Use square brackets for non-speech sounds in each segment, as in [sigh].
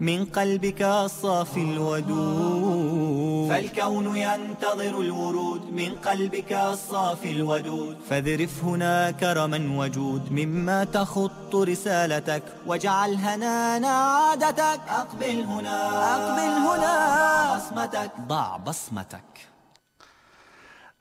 من قلبك الصافي الودود. فالكون ينتظر الورود من قلبك الصافي الودود. فاذرف هنا كرما وجود مما تخط رسالتك. واجعل هنانا عادتك أقبل هنا. أقبل هنا. بصمتك. ضع بصمتك.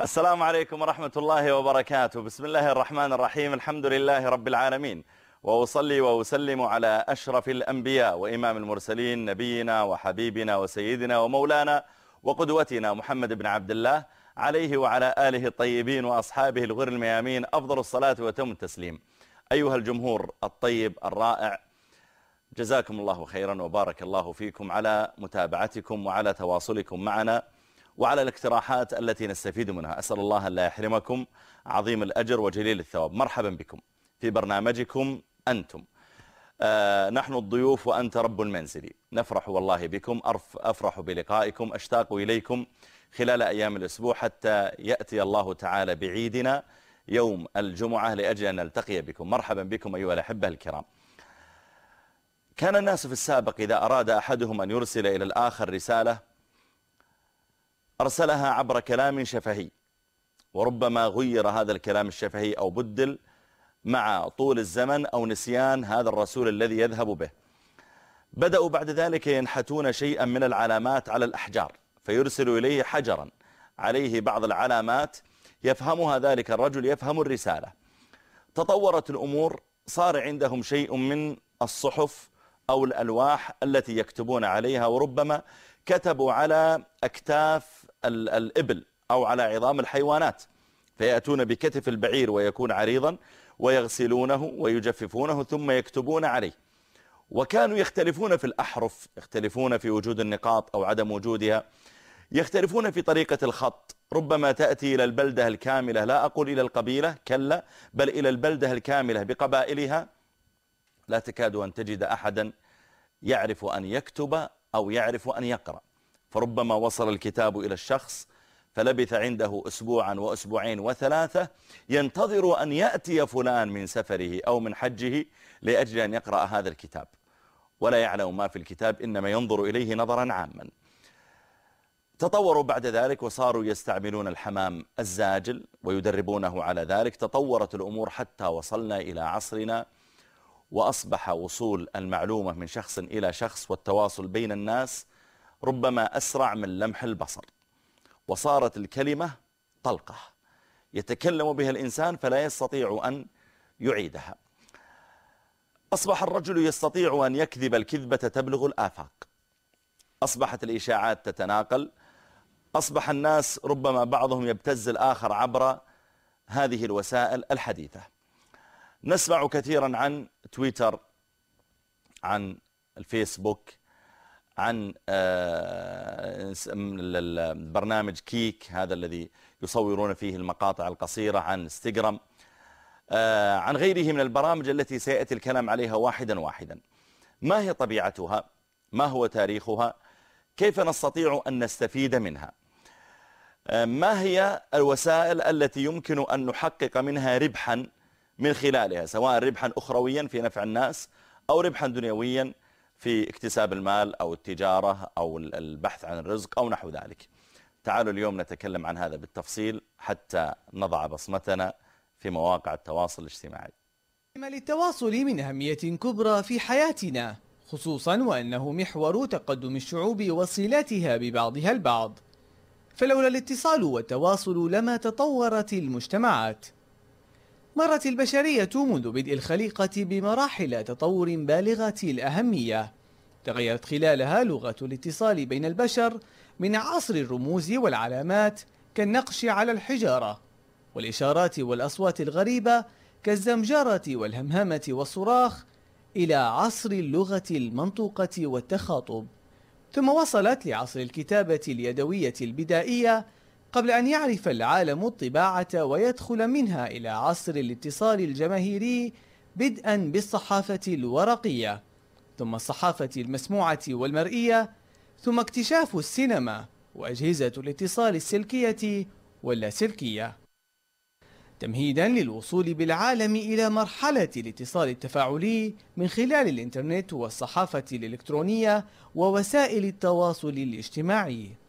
السلام عليكم ورحمة الله وبركاته. بسم الله الرحمن الرحيم. الحمد لله رب العالمين. وأصلي وأسلم على أشرف الأنبياء وإمام المرسلين نبينا وحبيبنا وسيدنا ومولانا وقدوتنا محمد بن عبد الله عليه وعلى آله الطيبين وأصحابه الغر الميامين. أفضل الصلاة وتم التسليم. أيها الجمهور الطيب الرائع جزاكم الله خيرا وبارك الله فيكم على متابعتكم وعلى تواصلكم معنا وعلى الاقتراحات التي نستفيد منها. أسأل الله أن لا يحرمكم عظيم الأجر وجليل الثواب. مرحبا بكم في برنامجكم أنتم. آه نحن الضيوف وأنت رب المنزل. نفرح والله بكم أفرح بلقائكم أشتاق إليكم خلال أيام الأسبوع حتى يأتي الله تعالى بعيدنا يوم الجمعة لأجل أن نلتقي بكم. مرحبا بكم أيها الأحبة الكرام. كان الناس في السابق إذا أراد أحدهم أن يرسل إلى الآخر رسالة أرسلها عبر كلام شفهي وربما غير هذا الكلام الشفهي أو بدل مع طول الزمن أو نسيان هذا الرسول الذي يذهب به. بدأوا بعد ذلك ينحتون شيئا من العلامات على الأحجار فيرسل إليه حجرا. عليه بعض العلامات يفهمها ذلك الرجل يفهم الرسالة. تطورت الأمور صار عندهم شيء من الصحف أو الألواح التي يكتبون عليها وربما كتبوا على أكتاف الإبل أو على عظام الحيوانات. فيأتون بكتف البعير ويكون عريضا. ويغسلونه ويجففونه ثم يكتبون عليه. وكانوا يختلفون في الأحرف يختلفون في وجود النقاط أو عدم وجودها يختلفون في طريقة الخط. ربما تأتي إلى البلدة الكاملة لا أقول إلى القبيلة كلا بل إلى البلدة الكاملة بقبائلها. لا تكاد أن تجد أحدا يعرف أن يكتب أو يعرف أن يقرأ. فربما وصل الكتاب إلى الشخص فلبث عنده أسبوعا وأسبوعين وثلاثة ينتظر أن يأتي فلان من سفره أو من حجه لأجل أن يقرأ هذا الكتاب. ولا يعلم ما في الكتاب إنما ينظر إليه نظرا عاما. تطوروا بعد ذلك وصاروا يستعملون الحمام الزاجل ويدربونه على ذلك. تطورت الأمور حتى وصلنا إلى عصرنا وأصبح وصول المعلومة من شخص إلى شخص والتواصل بين الناس ربما أسرع من لمح البصر. وصارت الكلمة طلقة. يتكلم بها الإنسان فلا يستطيع أن يعيدها. أصبح الرجل يستطيع أن يكذب الكذبة تبلغ الآفاق. أصبحت الإشاعات تتناقل. أصبح الناس ربما بعضهم يبتز الآخر عبر هذه الوسائل الحديثة. نسمع كثيرا عن تويتر عن الفيسبوك عن برنامج كيك هذا الذي يصورون فيه المقاطع القصيرة عن إنستغرام عن غيره من البرامج التي سيأتي الكلام عليها واحدا واحدا. ما هي طبيعتها؟ ما هو تاريخها؟ كيف نستطيع أن نستفيد منها؟ ما هي الوسائل التي يمكن أن نحقق منها ربحا من خلالها سواء ربحا أخرويا في نفع الناس أو ربحا دنيويا في اكتساب المال أو التجارة أو البحث عن الرزق أو نحو ذلك. تعالوا اليوم نتكلم عن هذا بالتفصيل حتى نضع بصمتنا في مواقع التواصل الاجتماعي. للتواصل من أهمية كبرى في حياتنا خصوصا وأنه محور تقدم الشعوب وصلاتها ببعضها البعض. فلولا الاتصال والتواصل لما تطورت المجتمعات. مرت البشرية منذ بدء الخليقة بمراحل تطور بالغة الأهمية. تغيرت خلالها لغة الاتصال بين البشر من عصر الرموز والعلامات كالنقش على الحجارة والإشارات والأصوات الغريبة كالزمجرة والهمهمة والصراخ إلى عصر اللغة المنطوقة والتخاطب. ثم وصلت لعصر الكتابة اليدوية البدائية قبل أن يعرف العالم الطباعة ويدخل منها إلى عصر الاتصال الجماهيري بدءا بالصحافة الورقية ثم الصحافة المسموعة والمرئية ثم اكتشاف السينما وأجهزة الاتصال السلكية واللاسلكية. تمهيدا للوصول بالعالم إلى مرحلة الاتصال التفاعلي من خلال الإنترنت والصحافة الإلكترونية ووسائل التواصل الاجتماعي.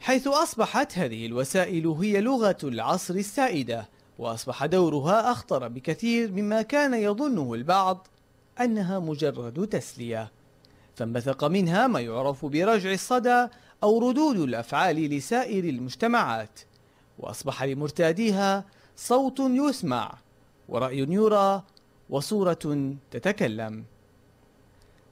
حيث أصبحت هذه الوسائل هي لغة العصر السائدة وأصبح دورها أخطر بكثير مما كان يظنه البعض أنها مجرد تسلية. فانبثق منها ما يعرف برجع الصدى أو ردود الأفعال لسائر المجتمعات. وأصبح لمرتاديها صوت يسمع ورأي يرى وصورة تتكلم.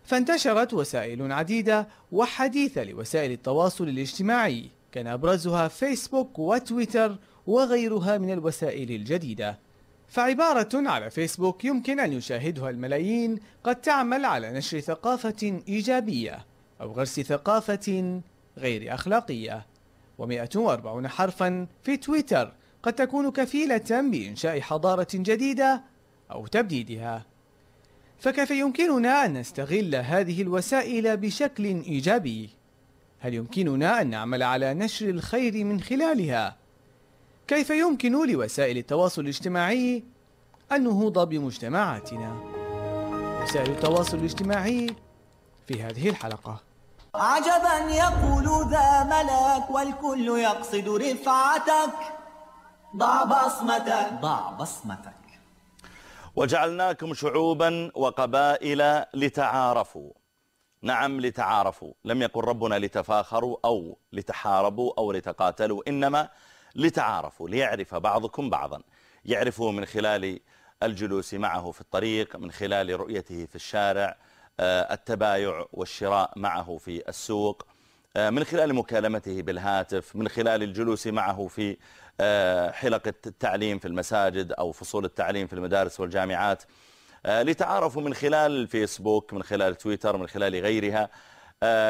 فانتشرت وسائل عديدة وحديثة لوسائل التواصل الاجتماعي كان أبرزها فيسبوك وتويتر وغيرها من الوسائل الجديدة. فعبارة على فيسبوك يمكن أن يشاهدها الملايين قد تعمل على نشر ثقافة إيجابية أو غرس ثقافة غير أخلاقية. و140 حرفا في تويتر قد تكون كفيلة بإنشاء حضارة جديدة أو تبديدها. فكيف يمكننا أن نستغل هذه الوسائل بشكل إيجابي؟ هل يمكننا أن نعمل على نشر الخير من خلالها؟ كيف يمكن لوسائل التواصل الاجتماعي النهوض بمجتمعاتنا؟ وسائل التواصل الاجتماعي في هذه الحلقة عجبا يقول ذا ملك والكل يقصد رفعتك ضع بصمتك ضع بصمتك وجعلناكم شعوبا وقبائل لتعارفوا. نعم لتعارفوا. لم يقل ربنا لتفاخروا أو لتحاربوا أو لتقاتلوا إنما لتعارفوا ليعرف بعضكم بعضا. يعرفه من خلال الجلوس معه في الطريق من خلال رؤيته في الشارع آه، التبايع والشراء معه في السوق آه، من خلال مكالمته بالهاتف من خلال الجلوس معه في آه، حلقة التعليم في المساجد أو فصول التعليم في المدارس والجامعات لتعارفوا من خلال الفيسبوك من خلال تويتر من خلال غيرها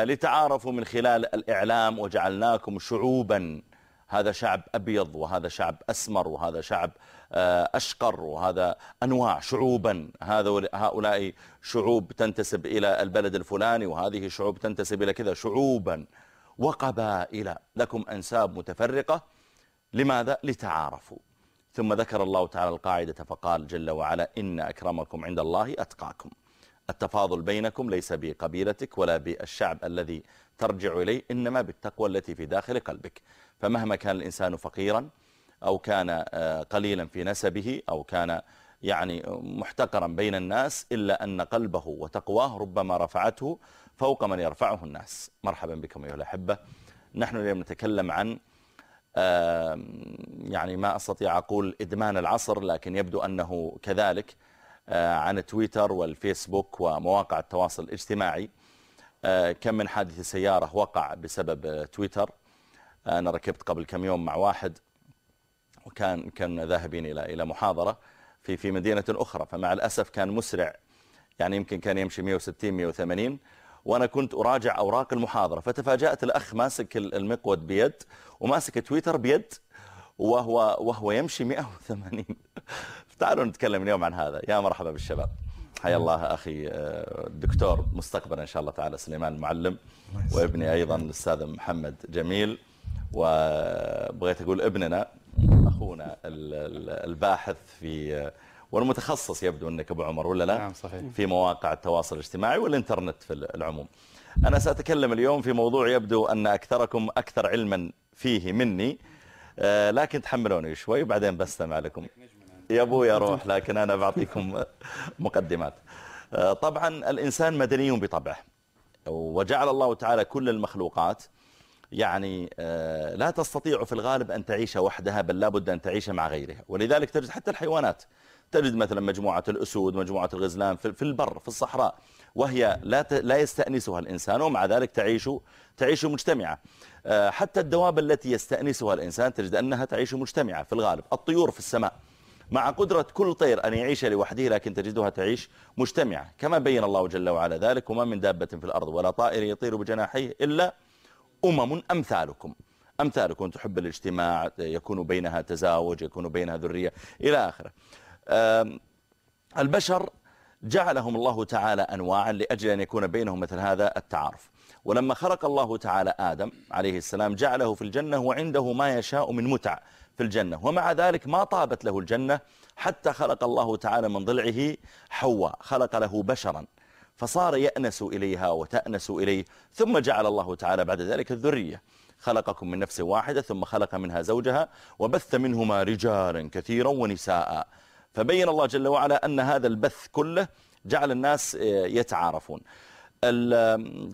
لتعارفوا من خلال الإعلام وجعلناكم شعوبا. هذا شعب أبيض وهذا شعب أسمر وهذا شعب آه، أشقر وهذا أنواع شعوبا. هذا هؤلاء شعوب تنتسب إلى البلد الفلاني وهذه شعوب تنتسب إلى كذا شعوبا وقبائل. لكم أنساب متفرقة. لماذا؟ لتعارفوا. ثم ذكر الله تعالى القاعدة فقال جل وعلا إن أكرمكم عند الله أتقاكم. التفاضل بينكم ليس بقبيلتك ولا بالشعب الذي ترجع إليه إنما بالتقوى التي في داخل قلبك. فمهما كان الإنسان فقيرا أو كان آه، قليلا في نسبه أو كان يعني محتقرا بين الناس إلا أن قلبه وتقواه ربما رفعته فوق من يرفعه الناس. مرحبا بكم أيها الأحبة. نحن اليوم نتكلم عن يعني ما أستطيع أقول إدمان العصر لكن يبدو أنه كذلك آه، عن تويتر والفيسبوك ومواقع التواصل الاجتماعي. آه، كم من حادث سيارة وقع بسبب تويتر. أنا ركبت قبل كم يوم مع واحد وكان كان ذاهبين إلى إلى محاضرة في في مدينة أخرى. فمع الأسف كان مسرع يعني يمكن كان يمشي 160 180 وأنا كنت أراجع أوراق المحاضرة. فتفاجأت الأخ ماسك المقود بيد وماسك تويتر بيد وهو وهو يمشي 180 [laughs] تعالوا نتكلم اليوم عن هذا. يا مرحبا بالشباب. حيا الله أخي الدكتور آه، مستقبلا إن شاء الله تعالى سليمان المعلم وابني أيضا الأستاذ محمد جميل. وبغيت أقول ابننا أخونا الباحث في والمتخصص يبدو أنك أبو عمر ولا لا؟ نعم صحيح. في مواقع التواصل الاجتماعي والإنترنت في العموم. أنا سأتكلم اليوم في موضوع يبدو أن أكثركم أكثر علما فيه مني آه، لكن تحملوني شوي وبعدين بستمع لكم. يا أبو يا روح لكن أنا بعطيكم [laughs] مقدمات. آه، طبعا الإنسان مدني بطبعه وجعل الله تعالى كل المخلوقات. يعني آه، لا تستطيع في الغالب أن تعيش وحدها بل لابد أن تعيش مع غيرها. ولذلك تجد حتى الحيوانات تجد مثلا مجموعة الأسود مجموعة الغزلان في البر في الصحراء وهي لا لا يستأنسها الإنسان ومع ذلك تعيش تعيش مجتمعة. آه، حتى الدواب التي يستأنسها الإنسان تجد أنها تعيش مجتمعة في الغالب. الطيور في السماء. مع قدرة كل طير أن يعيش لوحده لكن تجدها تعيش مجتمعة. كما بين الله جل وعلا ذلك وما من دابة في الأرض ولا طائر يطير بجناحيه إلا أمم أمثالكم. أمثالكم تحب الاجتماع يكون بينها تزاوج يكون بينها ذرية إلى آخره. البشر جعلهم الله تعالى أنواعا لأجل أن يكون بينهم مثل هذا التعارف. ولما خلق الله تعالى آدم عليه السلام جعله في الجنة وعنده ما يشاء من متع في الجنة. ومع ذلك ما طابت له الجنة حتى خلق الله تعالى من ضلعه حواء خلق له بشرا فصار يأنس إليها وتأنس إليه ثم جعل الله تعالى بعد ذلك الذرية. خلقكم من نفس واحدة ثم خلق منها زوجها وبث منهما رجالا كثيرا ونساء. فبين الله جل وعلا أن هذا البث كله جعل الناس يتعارفون.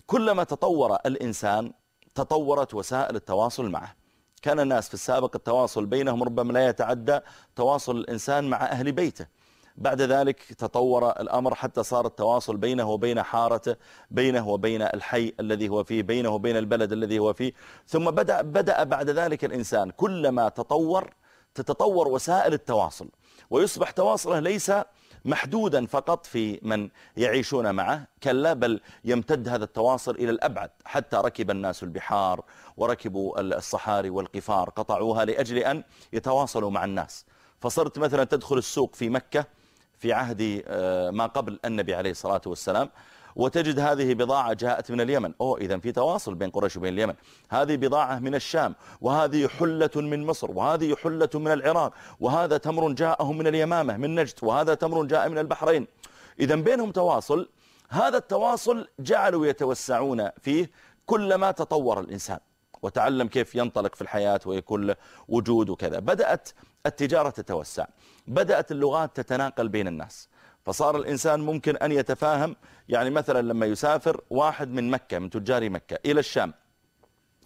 كلما تطور الإنسان تطورت وسائل التواصل معه. كان الناس في السابق التواصل بينهم ربما لا يتعدى تواصل الإنسان مع أهل بيته. بعد ذلك تطور الأمر حتى صار التواصل بينه وبين حارته بينه وبين الحي الذي هو فيه بينه وبين البلد الذي هو فيه. ثم بدأ, بدأ بعد ذلك الإنسان كلما تطور تتطور وسائل التواصل. ويصبح تواصله ليس محدودا فقط في من يعيشون معه كلا بل يمتد هذا التواصل إلى الأبعد حتى ركب الناس البحار وركبوا الصحاري والقفار قطعوها لأجل أن يتواصلوا مع الناس. فصرت مثلا تدخل السوق في مكة في عهد آه، ما قبل النبي عليه الصلاة والسلام. وتجد هذه بضاعة جاءت من اليمن. أوه إذا في تواصل بين قريش وبين اليمن. هذه بضاعة من الشام وهذه حلة من مصر وهذه حلة من العراق وهذا تمر جاءهم من اليمامة من نجد وهذا تمر جاء من البحرين. إذا بينهم تواصل هذا التواصل جعلوا يتوسعون فيه كلما تطور الإنسان. وتعلم كيف ينطلق في الحياة ويكون له وجود وكذا. بدأت التجارة تتوسع. بدأت اللغات تتناقل بين الناس. فصار الإنسان ممكن أن يتفاهم. يعني مثلا لما يسافر واحد من مكة من تجار مكة إلى الشام.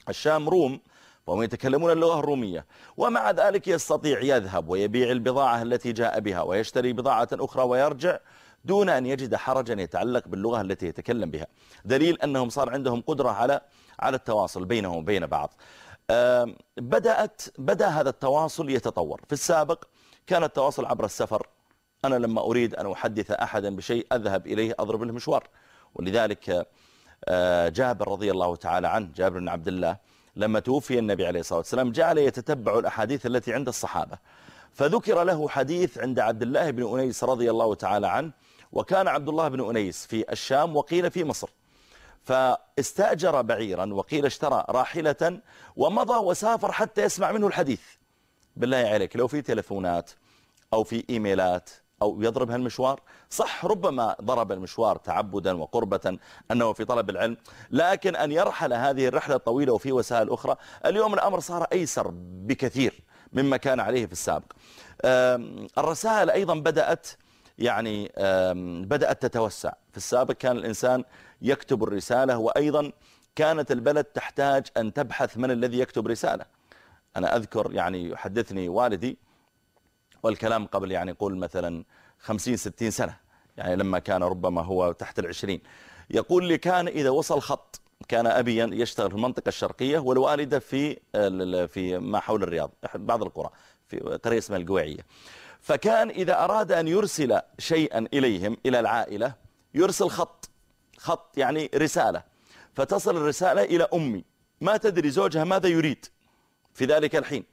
الشام روم وهم يتكلمون اللغة الرومية. ومع ذلك يستطيع يذهب ويبيع البضاعة التي جاء بها ويشتري بضاعة أخرى ويرجع دون أن يجد حرجا يتعلق باللغة التي يتكلم بها. دليل أنهم صار عندهم قدرة على على التواصل بينهم وبين بعض. بدأت بدأ هذا التواصل يتطور. في السابق كان التواصل عبر السفر أنا لما أريد أن أحدث أحدا بشيء أذهب إليه أضرب له مشوار. ولذلك آه، جابر رضي الله تعالى عنه جابر بن عبد الله لما توفي النبي عليه الصلاة والسلام جعل يتتبع الأحاديث التي عند الصحابة. فذكر له حديث عند عبد الله بن أنيس رضي الله تعالى عنه وكان عبد الله بن أنيس في الشام وقيل في مصر. فاستأجر بعيرا وقيل اشترى راحلة ومضى وسافر حتى يسمع منه الحديث. بالله عليك لو في تلفونات أو في إيميلات أو يضرب هالمشوار؟ صح ربما ضرب المشوار تعبدا وقربة أنه في طلب العلم. لكن أن يرحل هذه الرحلة الطويلة وفي وسائل أخرى اليوم الأمر صار أيسر بكثير مما كان عليه في السابق. الرسائل أيضا بدأت يعني بدأت تتوسع. في السابق كان الإنسان يكتب الرسالة وأيضا كانت البلد تحتاج أن تبحث من الذي يكتب رسالة. أنا أذكر يعني يحدثني والدي والكلام قبل يعني يقول مثلا خمسين ستين سنة يعني لما كان ربما هو تحت العشرين. يقول لي كان إذا وصل خط كان أبي يشتغل في المنطقة الشرقية والوالدة في في ما حول الرياض بعض القرى في قرية اسمها القويعية. فكان إذا أراد أن يرسل شيئا إليهم إلى العائلة يرسل خط خط يعني رسالة. فتصل الرسالة إلى أمي ما تدري زوجها ماذا يريد في ذلك الحين؟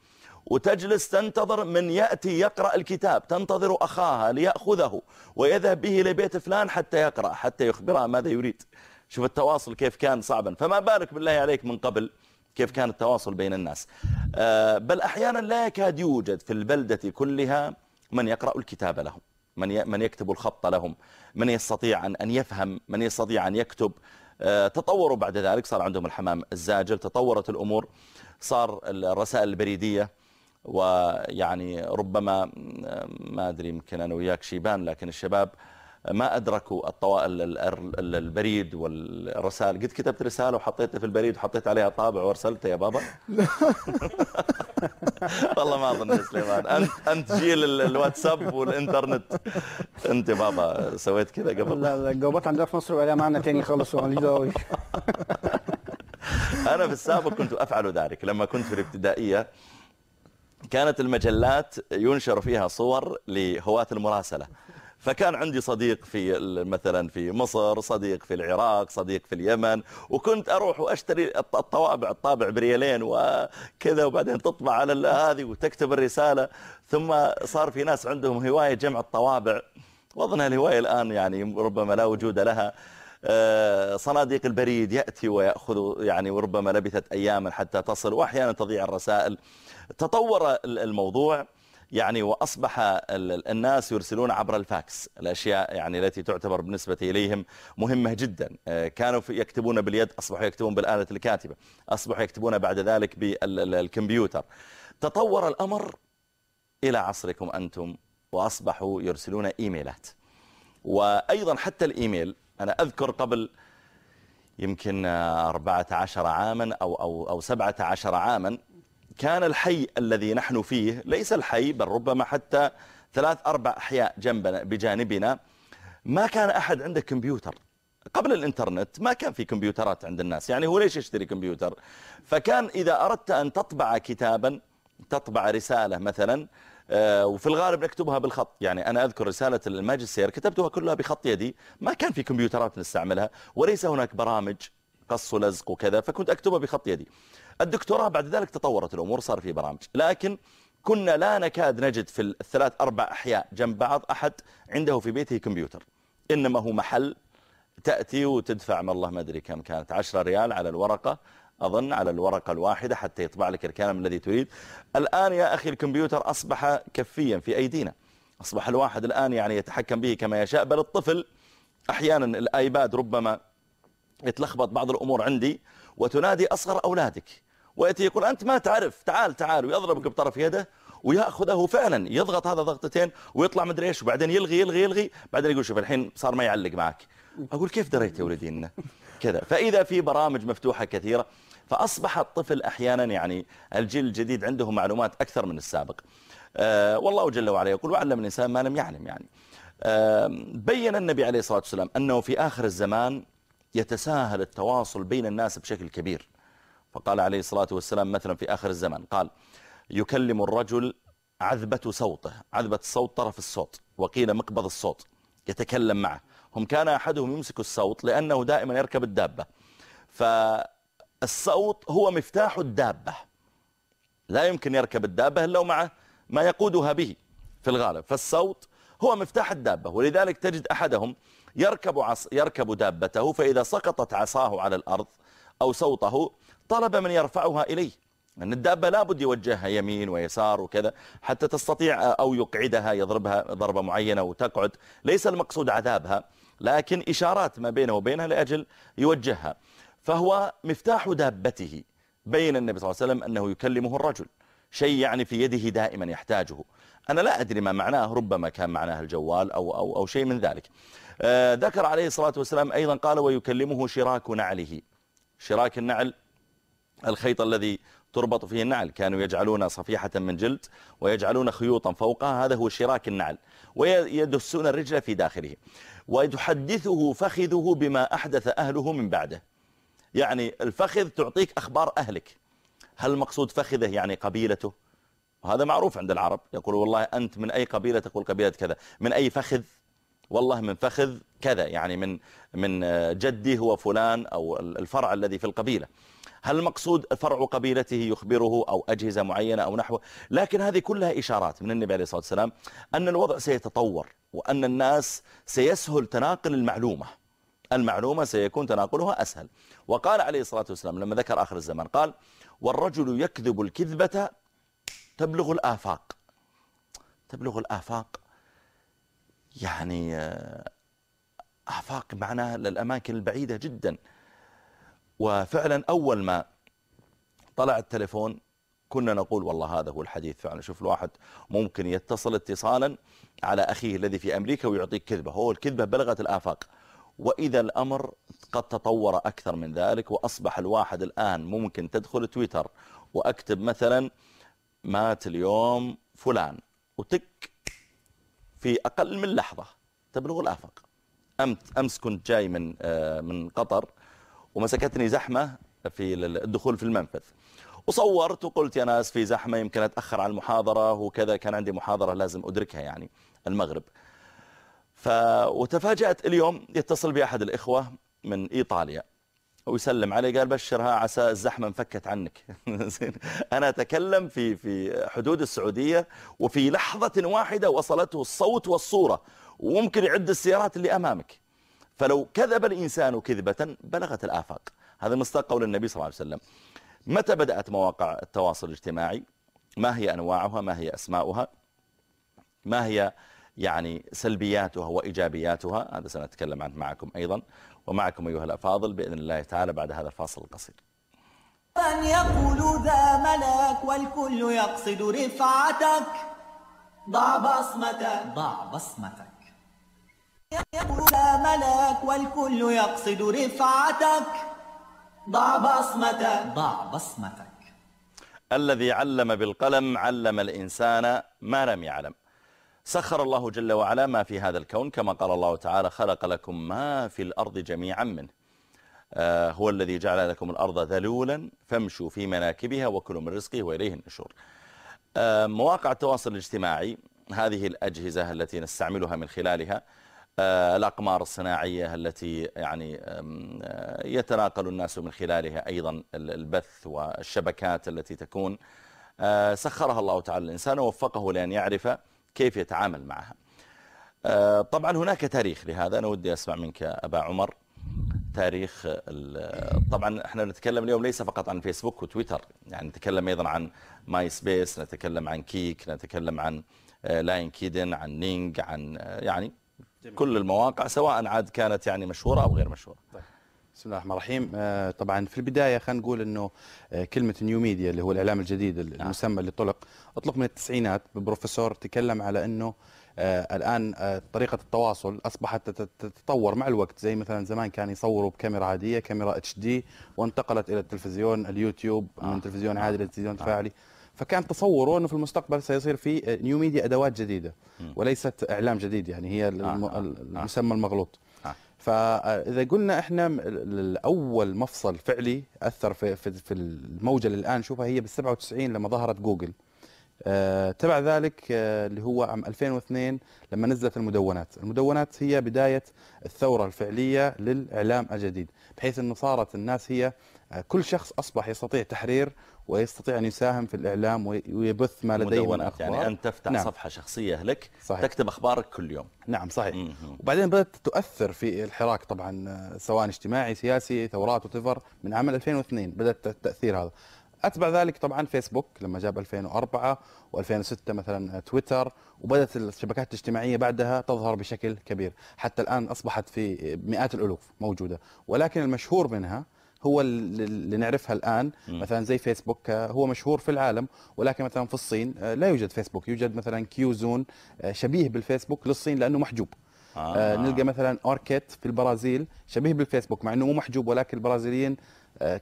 وتجلس تنتظر من يأتي يقرأ الكتاب تنتظر أخاها ليأخذه ويذهب به لبيت فلان حتى يقرأ حتى يخبرها ماذا يريد. شوف التواصل كيف كان صعبا. فما بالك بالله عليك من قبل كيف كان التواصل بين الناس. آه، بل أحيانا لا يكاد يوجد في البلدة كلها من يقرأ الكتاب لهم من من يكتب الخط لهم من يستطيع أن يفهم من يستطيع أن يكتب. آه، تطوروا بعد ذلك صار عندهم الحمام الزاجل تطورت الأمور صار الرسائل البريدية. ويعني ربما ما أدري يمكن أنا وياك شيبان لكن الشباب ما أدركوا الطوائل البريد والرسائل. قد كتبت رسالة وحطيتها في البريد وحطيت عليها طابع وارسلتها يا بابا؟ [laughs] والله ما أظن يا سليمان. أنت, أنت جيل الواتساب والإنترنت. أنت بابا سويت كذا قبل؟ لا لا الجوابات عندنا في مصر وقالها معنا تاني خالص [laughs] أنا في السابق كنت أفعل ذلك. لما كنت في الابتدائية كانت المجلات ينشر فيها صور لهواة المراسلة. فكان عندي صديق في مثلا في مصر صديق في العراق صديق في اليمن وكنت أروح وأشتري الطوابع الطابع بريالين وكذا وبعدين تطبع على هذه وتكتب الرسالة. ثم صار في ناس عندهم هواية جمع الطوابع. وأظن الهواية الآن يعني ربما لا وجود لها. آه، صناديق البريد يأتي ويأخذ يعني وربما لبثت أياما حتى تصل وأحيانا تضيع الرسائل. تطور الموضوع يعني وأصبح الناس يرسلون عبر الفاكس الأشياء يعني التي تعتبر بالنسبة إليهم مهمة جدا. آه، كانوا يكتبون باليد أصبحوا يكتبون بالآلة الكاتبة أصبحوا يكتبون بعد ذلك بالكمبيوتر تطور الأمر إلى عصركم أنتم وأصبحوا يرسلون إيميلات. وأيضا حتى الإيميل أنا أذكر قبل يمكن 14 عاما أو, أو, أو 17 عاما كان الحي الذي نحن فيه ليس الحي بل ربما حتى ثلاث أربع أحياء جنبنا بجانبنا. ما كان أحد عنده كمبيوتر. قبل الإنترنت ما كان في كمبيوترات عند الناس. يعني هو ليش يشتري كمبيوتر؟ فكان إذا أردت أن تطبع كتابا تطبع رسالة مثلا آه، وفي الغالب نكتبها بالخط. يعني أنا أذكر رسالة الماجستير كتبتها كلها بخط يدي. ما كان في كمبيوترات نستعملها وليس هناك برامج قص ولزق وكذا فكنت أكتبها بخط يدي. الدكتوراه بعد ذلك تطورت الأمور صار في برامج. لكن كنا لا نكاد نجد في الثلاث أربع أحياء جنب بعض أحد عنده في بيته كمبيوتر. إنما هو محل تأتي وتدفع ما الله ما أدري كم كانت عشرة ريال على الورقة أظن على الورقة الواحدة حتى يطبع لك الكلام الذي تريد. الآن يا أخي الكمبيوتر أصبح كفيا في أيدينا. أصبح الواحد الآن يعني يتحكم به كما يشاء بل الطفل أحيانا الآيباد ربما يتلخبط بعض الأمور عندي وتنادي أصغر أولادك. ويأتي يقول أنت ما تعرف تعال تعال ويضربك بطرف يده ويأخذه فعلا يضغط هذا ضغطتين ويطلع مدري إيش وبعدين يلغي يلغي يلغي بعدين يقول شوف الحين صار ما يعلق معك. أقول كيف دريت يا ولدي إنه كذا؟ فإذا في برامج مفتوحة كثيرة فأصبح الطفل أحيانا يعني الجيل الجديد عنده معلومات أكثر من السابق. آه والله جل وعلا يقول وعلم الإنسان ما لم يعلم يعني. آه بين النبي عليه الصلاة والسلام أنه في آخر الزمان يتساهل التواصل بين الناس بشكل كبير. فقال عليه الصلاة والسلام مثلا في آخر الزمان قال يكلم الرجل عذبة صوته عذبة الصوت طرف الصوت وقيل مقبض الصوت يتكلم معه. هم كان أحدهم يمسك الصوت لأنه دائما يركب الدابة. فالصوت هو مفتاح الدابة. لا يمكن يركب الدابة إلا معه ما يقودها به في الغالب. فالصوت هو مفتاح الدابة ولذلك تجد أحدهم يركب, عص يركب دابته فإذا سقطت عصاه على الأرض أو صوته طلب من يرفعها إليه. أن الدابة لابد يوجهها يمين ويسار وكذا حتى تستطيع أو يقعدها يضربها ضربة معينة وتقعد. ليس المقصود عذابها لكن إشارات ما بينه وبينها لأجل يوجهها. فهو مفتاح دابته بين النبي صلى الله عليه وسلم أنه يكلمه الرجل. شيء يعني في يده دائما يحتاجه. أنا لا أدري ما معناه ربما كان معناه الجوال أو, أو, أو شيء من ذلك. آه ذكر عليه الصلاة والسلام أيضا قال ويكلمه شراك نعله. شراك النعل الخيط الذي تربط فيه النعل. كانوا يجعلون صفيحة من جلد ويجعلون خيوطا فوقها. هذا هو شراك النعل. ويدسون الرجل في داخله. وتحدثه فخذه بما أحدث أهله من بعده. يعني الفخذ تعطيك أخبار أهلك. هل المقصود فخذه يعني قبيلته؟ وهذا معروف عند العرب. يقول والله أنت من أي قبيلة تقول قبيلة كذا؟ من أي فخذ؟ والله من فخذ كذا. يعني من من جدي هو فلان أو الفرع الذي في القبيلة. هل المقصود فرع قبيلته يخبره أو أجهزة معينة أو نحو؟ لكن هذه كلها إشارات من النبي عليه الصلاة والسلام أن الوضع سيتطور وأن الناس سيسهل تناقل المعلومة. المعلومة سيكون تناقلها أسهل. وقال عليه الصلاة والسلام لما ذكر آخر الزمان قال والرجل يكذب الكذبة تبلغ الآفاق. تبلغ الآفاق يعني آه، آفاق معناها للأماكن البعيدة جدا. وفعلا أول ما طلع التليفون كنا نقول والله هذا هو الحديث فعلا. شوف الواحد ممكن يتصل اتصالا على أخيه الذي في أمريكا ويعطيك كذبة. هو الكذبة بلغت الآفاق. وإذا الأمر قد تطور أكثر من ذلك وأصبح الواحد الآن ممكن تدخل تويتر وأكتب مثلا مات اليوم فلان. وتك في أقل من لحظة تبلغ الآفاق. أمس كنت جاي من آه، من قطر. ومسكتني زحمة في الدخول في المنفذ. وصورت وقلت يا ناس في زحمة يمكن أتأخر على المحاضرة وكذا كان عندي محاضرة لازم أدركها يعني المغرب. ف... وتفاجأت اليوم يتصل بي أحد الإخوة من إيطاليا ويسلم علي قال بشرها عسى الزحمة انفكت عنك. [laughs] أنا أتكلم في في حدود السعودية وفي لحظة واحدة وصلته الصوت والصورة وممكن يعد السيارات اللي أمامك. فلو كذب الإنسان كذبة بلغت الآفاق. هذا مصداق قول النبي صلى الله عليه وسلم. متى بدأت مواقع التواصل الاجتماعي؟ ما هي أنواعها؟ ما هي أسماؤها؟ ما هي يعني سلبياتها وإيجابياتها؟ هذا سنتكلم عنه معكم أيضا. ومعكم أيها الأفاضل بإذن الله تعالى بعد هذا الفاصل القصير. من يقول ذا ملك والكل يقصد رفعتك. ضع بصمتك. ضع بصمتك. ملك والكل يقصد رفعتك. ضع بصمتك. ضع بصمتك. الذي علم بالقلم علم الإنسان ما لم يعلم. سخر الله جل وعلا ما في هذا الكون كما قال الله تعالى خلق لكم ما في الأرض جميعا منه. آه هو الذي جعل لكم الأرض ذلولا فامشوا في مناكبها وكلوا من رزقه وإليه النشور. آه مواقع التواصل الاجتماعي هذه الأجهزة التي نستعملها من خلالها الأقمار الصناعية التي يعني آه، يتناقل الناس من خلالها أيضا البث والشبكات التي تكون. آه، سخرها الله تعالى الإنسان ووفقه لأن يعرف كيف يتعامل معها. آه، طبعا هناك تاريخ لهذا. أنا ودي أسمع منك أبا عمر. تاريخ طبعا إحنا نتكلم اليوم ليس فقط عن فيسبوك وتويتر. يعني نتكلم أيضا عن MySpace نتكلم عن Keek نتكلم عن آه، LinkedIn عن Ning عن آه، يعني جميل. كل المواقع سواء عاد كانت يعني مشهورة أو غير مشهورة طيب. بسم الله الرحمن الرحيم طبعا في البداية خلينا نقول إنه كلمة نيو ميديا اللي هو الإعلام الجديد نعم. المسمى اللي طلق اطلق من التسعينات ببروفيسور تكلم على إنه آه الآن آه طريقة التواصل أصبحت تتطور مع الوقت زي مثلا زمان كان يصوروا بكاميرا عادية كاميرا HD وانتقلت إلى التلفزيون اليوتيوب آه. من تلفزيون عادي إلى تلفزيون آه. تفاعلي فكان تصوره إنه في المستقبل سيصير في new media أدوات جديدة وليست إعلام جديد يعني هي آه. آه. المسمى المغلوط فإذا قلنا إحنا الأول مفصل فعلي أثر في في, في الموجة اللي الآن نشوفها هي بال 97 لما ظهرت جوجل آه تبع ذلك آه اللي هو عام 2002 لما نزلت المدونات المدونات هي بداية الثورة الفعلية للإعلام الجديد بحيث أنه صارت الناس هي آه كل شخص أصبح يستطيع تحرير ويستطيع أن يساهم في الإعلام ويبث ما لديه من أخبار يعني أن تفتح نعم. صفحة شخصية لك صحيح. تكتب أخبارك كل يوم نعم صحيح م -م. وبعدين بدأت تؤثر في الحراك طبعا سواء اجتماعي سياسي ثورات وتفر من عام 2002 بدأت التأثير هذا أتبع ذلك طبعا فيسبوك لما جاب 2004 و2006 مثلا تويتر وبدأت الشبكات الاجتماعية بعدها تظهر بشكل كبير حتى الآن أصبحت في مئات الألوف موجودة ولكن المشهور منها هو اللي نعرفها الآن. م. مثلا زي فيسبوك آه، هو مشهور في العالم ولكن مثلا في الصين آه، لا يوجد فيسبوك. يوجد مثلا Qzone آه، شبيه بالفيسبوك للصين لأنه محجوب. آه نلقى مثلا Orkut في البرازيل شبيه بالفيسبوك مع إنه مو محجوب ولكن البرازيليين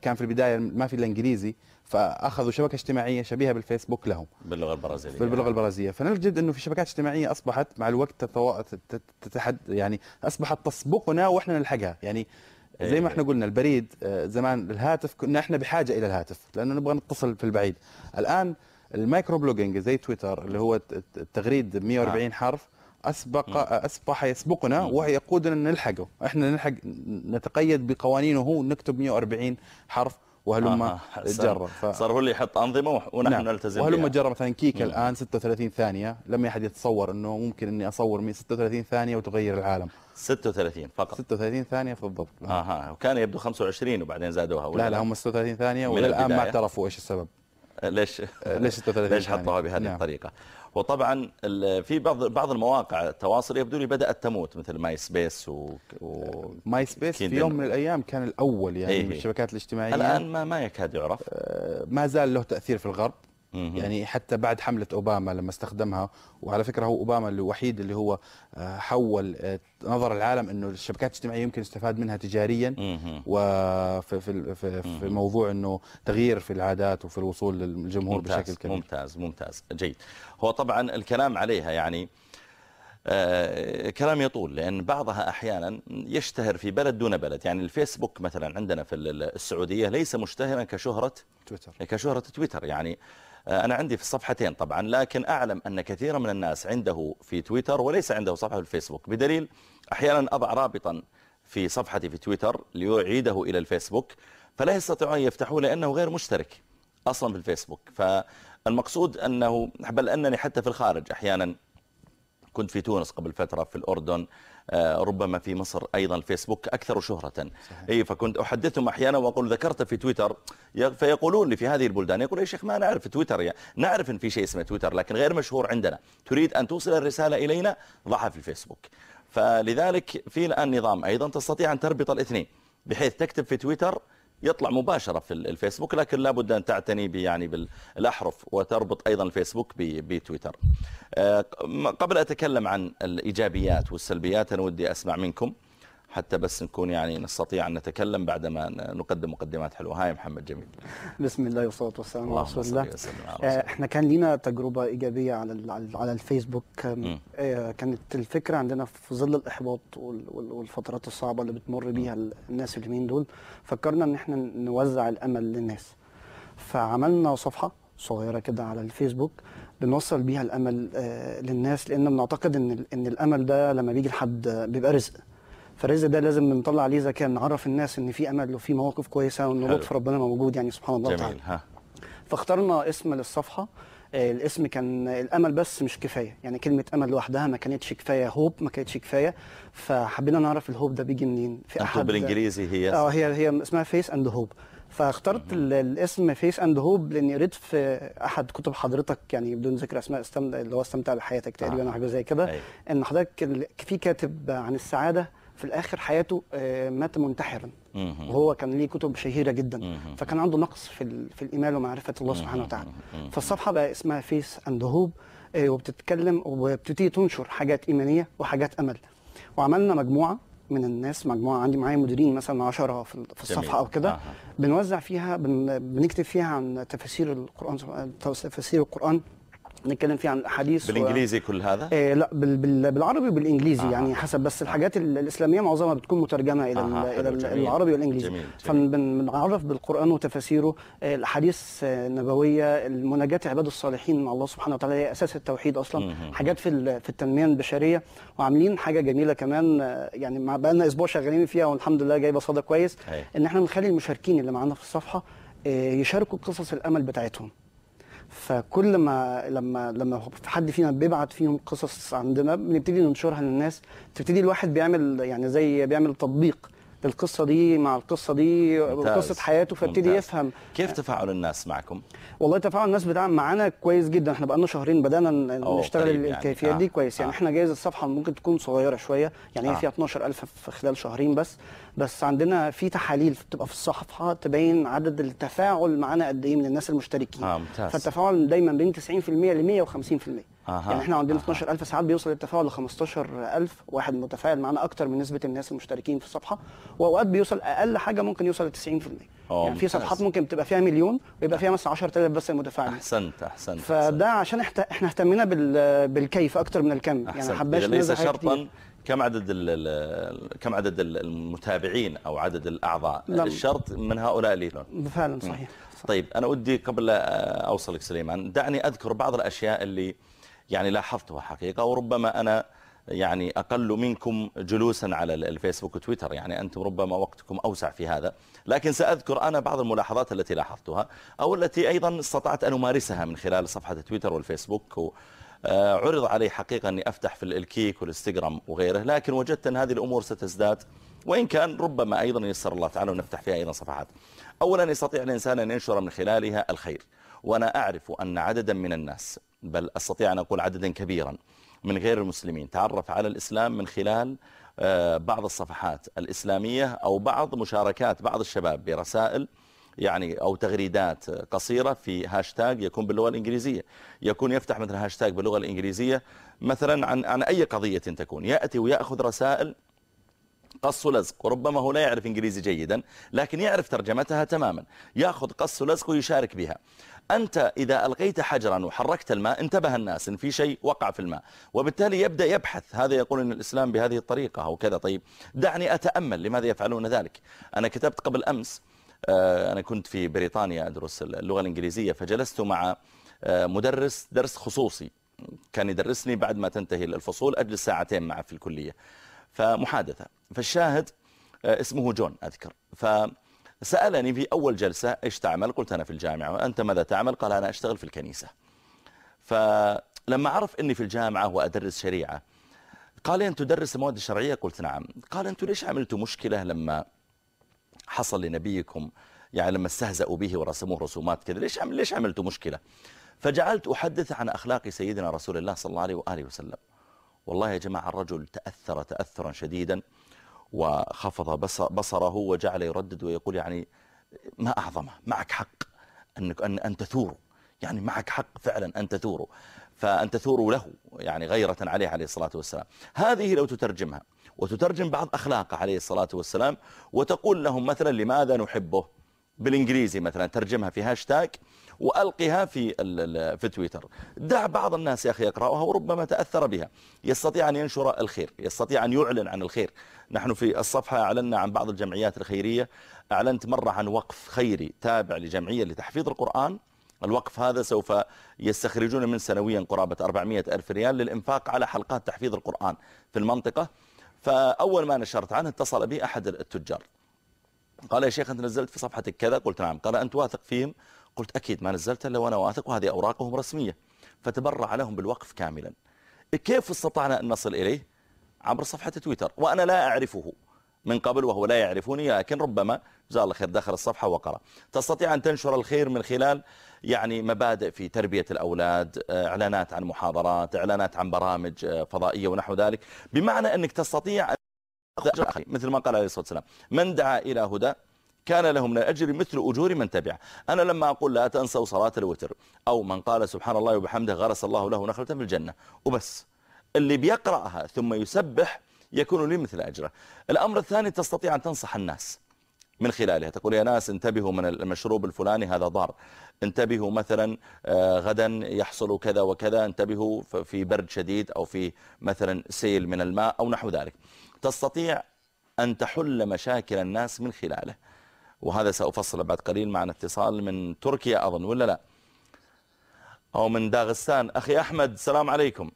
كان في البداية ما في الانجليزي فأخذوا شبكة اجتماعية شبيهة بالفيسبوك لهم. باللغة البرازيلية. باللغة البرازيلية. فنجد إنه في شبكات اجتماعية أصبحت مع الوقت تتحد يعني أصبحت تسبقنا وإحنا نلحقها. يعني زي ما إحنا قلنا البريد آه، زمان الهاتف كنا إحنا بحاجة إلى الهاتف لأنه نبغى نتصل في البعيد. الآن ال microblogging زي تويتر اللي هو التغريد ب 140 آه. حرف أسبق أصبح يسبقنا ويقودنا نلحقه. إحنا نلحق نتقيد بقوانينه هو نكتب 140 حرف وهلم آه جرا. ف... صار هو اللي يحط أنظمة ونحن نعم. نلتزم وهلم جرا مثلا Keek الآن 36 ثانية لم احد يتصور إنه ممكن إني أصور 36 ثانية وتغير العالم. 36 فقط. 36 ثانية بالضبط آها وكان يبدو 25 في زادوها. ولا لا لا هم 36 ثانية والآن ما اعترفوا. إيش السبب؟ [laughs] ليش؟ [laughs] ليش 36 ليش حطوها بهذه نعم. الطريقة؟ وطبعا في بعض بعض المواقع التواصل يبدو لي بدأت تموت مثل MySpace و, و... MySpace في يوم من الأيام كان الأول يعني إيه. الشبكات الاجتماعية. الآن ما ما يكاد يعرف. آه، ما زال له تأثير في الغرب. يعني حتى بعد حملة أوباما لما استخدمها وعلى فكرة هو أوباما الوحيد اللي هو آه، حول آه، نظر العالم أنه الشبكات الاجتماعية يمكن يستفاد منها تجاريا. وفي في, في, في موضوع أنه تغيير في العادات وفي الوصول للجمهور ممتاز بشكل كبير. ممتاز ممتاز جيد. هو طبعا الكلام عليها يعني آه، كلام يطول لأن بعضها أحيانا يشتهر في بلد دون بلد. يعني الفيسبوك مثلا عندنا في السعودية ليس مشتهرا كشهرة تويتر. كشهرة تويتر. يعني أنا عندي في الصفحتين طبعا لكن أعلم أن كثيرا من الناس عنده في تويتر وليس عنده صفحة في الفيسبوك. بدليل أحيانا أضع رابطا في صفحتي في تويتر ليعيده إلى الفيسبوك فلا يستطيعون أن يفتحوه لأنه غير مشترك أصلا في الفيسبوك. فالمقصود أنه بل أنني حتى في الخارج أحيانا كنت في تونس قبل فترة في الأردن آه، ربما في مصر أيضا الفيسبوك أكثر شهرة. صحيح. أي فكنت أحدثهم أحيانا وأقول ذكرت في تويتر فيقولون لي في هذه البلدان يقول يا شيخ ما نعرف تويتر يعني نعرف أن في شيء اسمه تويتر لكن غير مشهور عندنا. تريد أن توصل الرسالة إلينا؟ ضعها في الفيسبوك. فلذلك في الآن نظام أيضا تستطيع أن تربط الاثنين بحيث تكتب في تويتر يطلع مباشرة في الفيسبوك لكن لابد أن تعتني يعني بالأحرف وتربط أيضا الفيسبوك بتويتر. آه، قبل أتكلم عن الإيجابيات والسلبيات أنا ودي أسمع منكم. حتى بس نكون يعني نستطيع أن نتكلم بعدما نقدم مقدمات حلوة. هاي محمد جميل. بسم الله والصلاة والسلام على رسول الله. آه، إحنا كان لينا تجربة إيجابية على على الفيسبوك. آه، كانت الفكرة عندنا في ظل الإحباط والفترات الصعبة اللي بتمر بيها الناس اليومين دول فكرنا إن إحنا نوزع الأمل للناس. فعملنا صفحة صغيرة كده على الفيسبوك بنوصل بيها الأمل آه، للناس لأن بنعتقد إن إن الأمل ده لما بيجي لحد بيبقى رزق. فالرزق ده لازم نطلع عليه ذكاء نعرف الناس إن في أمل وفي مواقف كويسة وإن لطف ربنا موجود يعني سبحان الله جميل تعالى. ها. فاخترنا اسم للصفحة. آه، الاسم كان الأمل بس مش كفاية. يعني كلمة أمل لوحدها ما كانتش كفاية. هوب ما كانتش كفاية. فحبينا نعرف ال hope ده بيجي منين؟ في احد بالإنجليزي هي آه هي هي اسمها Faith and Hope فاخترت الاسم Faith and Hope لأني قريت في أحد كتب حضرتك يعني بدون ذكر أسماء استم... اللي هو استمتع بحياتك تقريبا آه. حاجة زي كده. إن حضرتك في كاتب عن السعادة. في الآخر حياته آه، مات منتحرا. وهو كان ليه كتب شهيرة جدا. فكان عنده نقص في في الايمان ومعرفة الله سبحانه وتعالى. فالصفحة بقى اسمها Faith and Hope وبتتكلم وبتبتدي تنشر حاجات إيمانية وحاجات أمل. وعملنا مجموعة من الناس مجموعة عندي معايا مديرين مثلا 10 في الصفحة أو كده. آه. بنوزع فيها بنكتب فيها عن تفاسير القرآن تفاسير القرآن. نتكلم فيه عن الاحاديث بالإنجليزي و... كل هذا؟ إيه لا بال... بال... بالعربي وبالإنجليزي آه. يعني حسب بس الحاجات آه. الإسلامية معظمها بتكون مترجمة إلى آه. إلى جميل. العربي والإنجليزي فبنعرف بالقرآن وتفاسيره آه، الاحاديث النبوية المناجات عباد الصالحين مع الله سبحانه وتعالى هي أساس التوحيد أصلا مم. حاجات في في التنمية البشرية وعاملين حاجة جميلة كمان آه، يعني بقى لنا أسبوع شغالين فيها والحمد لله جايبة صدى كويس هي. إن إحنا بنخلي المشاركين اللي معانا في الصفحة يشاركوا قصص الأمل بتاعتهم فكل ما لما لما حد فينا بيبعت فيهم قصص عندنا بنبتدي ننشرها للناس. تبتدي الواحد بيعمل يعني زي بيعمل تطبيق القصة دي مع القصة دي قصة حياته فابتدي يفهم. كيف تفاعل الناس معكم؟ والله تفاعل الناس بتاع معانا كويس جدا. إحنا بقالنا شهرين بدأنا نشتغل يعني. الكيفيات يعني. دي كويس. يعني آه. إحنا جايز الصفحة ممكن تكون صغيرة شوية. يعني هي آه. فيها 12000 في خلال شهرين بس. بس عندنا في تحاليل بتبقى في الصفحه تبين عدد التفاعل معانا قد إيه من الناس المشتركين. آه ممتاز. فالتفاعل دايما بين 90% ل 150% آه. يعني إحنا عندنا 12000 ساعات بيوصل التفاعل ل 15000 واحد متفاعل معانا أكتر من نسبة الناس المشتركين في الصفحة وأوقات بيوصل أقل حاجة ممكن يوصل ل 90% يعني في صفحات ممكن بتبقى فيها مليون ويبقى فيها مثلا 10000 بس المتفاعلين أحسنت أحسنت فده عشان إحنا اهتمينا بالكيف أكتر من الكم. يعني أحسنت. يعني حباش ليس شرطا كم عدد كم عدد المتابعين أو عدد الأعضاء لا. الشرط من هؤلاء اللي فعلا صحيح صح. طيب أنا ودي قبل أوصلك سليمان دعني أذكر بعض الأشياء اللي يعني لاحظتها حقيقة وربما أنا يعني أقل منكم جلوسا على الفيسبوك وتويتر يعني أنتم ربما وقتكم أوسع في هذا لكن سأذكر أنا بعض الملاحظات التي لاحظتها أو التي أيضا استطعت أن أمارسها من خلال صفحة تويتر والفيسبوك عرض علي حقيقة أني أفتح في الكيك والإنستغرام وغيره لكن وجدت أن هذه الأمور ستزداد. وإن كان ربما أيضا يسر الله تعالى ونفتح فيها أيضا صفحات. أولا يستطيع الإنسان أن ينشر من خلالها الخير وأنا أعرف أن عددا من الناس بل أستطيع أن أقول عددا كبيرا من غير المسلمين تعرف على الإسلام من خلال آه، بعض الصفحات الإسلامية أو بعض مشاركات بعض الشباب برسائل يعني أو تغريدات قصيرة في هاشتاج يكون باللغة الإنجليزية. يكون يفتح مثلا هاشتاج باللغة الإنجليزية. مثلا عن, عن أي قضية تكون يأتي ويأخذ رسائل قص ولزق وربما هو لا يعرف إنجليزي جيدا لكن يعرف ترجمتها تماما. يأخذ قص ولزق ويشارك بها. أنت إذا ألقيت حجرا وحركت الماء انتبه الناس إن في شيء وقع في الماء وبالتالي يبدأ يبحث هذا يقول أن الإسلام بهذه الطريقة أو كذا. طيب دعني أتأمل لماذا يفعلون ذلك. أنا كتبت قبل أمس أنا كنت في بريطانيا أدرس اللغة الإنجليزية فجلست مع آه، مدرس درس خصوصي. كان يدرسني بعد ما تنتهي الفصول أجلس ساعتين معه في الكلية. فمحادثة. فالشاهد آه، اسمه جون أذكر. فسألني في أول جلسة إيش تعمل؟ قلت أنا في الجامعة. وأنت ماذا تعمل؟ قال أنا أشتغل في الكنيسة. فلما عرف أني في الجامعة وأدرس شريعة قال أن تدرس المواد الشرعية قلت نعم. قال أنتم ليش عملتوا مشكلة لما حصل لنبيكم يعني لما استهزأوا به ورسموه رسومات كذا ليش عمل ليش عملتوا مشكلة؟ فجعلت أحدث عن أخلاق سيدنا رسول الله صلى الله عليه وآله وسلم. والله يا جماعة الرجل تأثر تأثرا شديدا وخفض بصره وجعل يردد ويقول يعني ما أعظمه معك حق أنك أن, أن تثور. يعني معك حق فعلا أن تثور. فأن تثور له يعني غيرة عليه عليه الصلاة والسلام. هذه لو تترجمها وتترجم بعض أخلاقه عليه الصلاة والسلام وتقول لهم مثلا لماذا نحبه؟ بالإنجليزي مثلا ترجمها في هاشتاج وألقها في في تويتر. دع بعض الناس يا أخي يقرأها وربما تأثر بها. يستطيع أن ينشر الخير يستطيع أن يعلن عن الخير. نحن في الصفحة أعلنا عن بعض الجمعيات الخيرية. أعلنت مرة عن وقف خيري تابع لجمعية لتحفيظ القرآن. الوقف هذا سوف يستخرجون من سنويا قرابة 400 ألف ريال للإنفاق على حلقات تحفيظ القرآن في المنطقة. فأول ما نشرت عنه اتصل بي أحد التجار. قال يا شيخ أنت نزلت في صفحتك كذا؟ قلت نعم. قال أنت واثق فيهم؟ قلت أكيد ما نزلت إلا وأنا واثق وهذه أوراقهم رسمية. فتبرع لهم بالوقف كاملا. كيف استطعنا أن نصل إليه؟ عبر صفحة تويتر. وأنا لا أعرفه من قبل وهو لا يعرفني لكن ربما جزاه الله خير دخل الصفحة وقرأ. تستطيع أن تنشر الخير من خلال يعني مبادئ في تربية الأولاد إعلانات عن محاضرات إعلانات عن برامج فضائية ونحو ذلك. بمعنى أنك تستطيع مثل ما قال عليه الصلاة والسلام من دعا إلى هدى كان له من الأجر مثل أجور من تبع. أنا لما أقول لا تنسوا صلاة الوتر أو من قال سبحان الله وبحمده غرس الله له نخلة في الجنة وبس. اللي بيقرأها ثم يسبح يكون لي مثل أجره. الأمر الثاني تستطيع أن تنصح الناس. من خلالها. تقول يا ناس انتبهوا من المشروب الفلاني هذا ضار. انتبهوا مثلا آه، غدا يحصل كذا وكذا انتبهوا في برد شديد أو في مثلا سيل من الماء أو نحو ذلك. تستطيع أن تحل مشاكل الناس من خلاله. وهذا سأفصل بعد قليل معنا اتصال من تركيا أظن ولا لا؟ أو من داغستان. أخي أحمد السلام عليكم.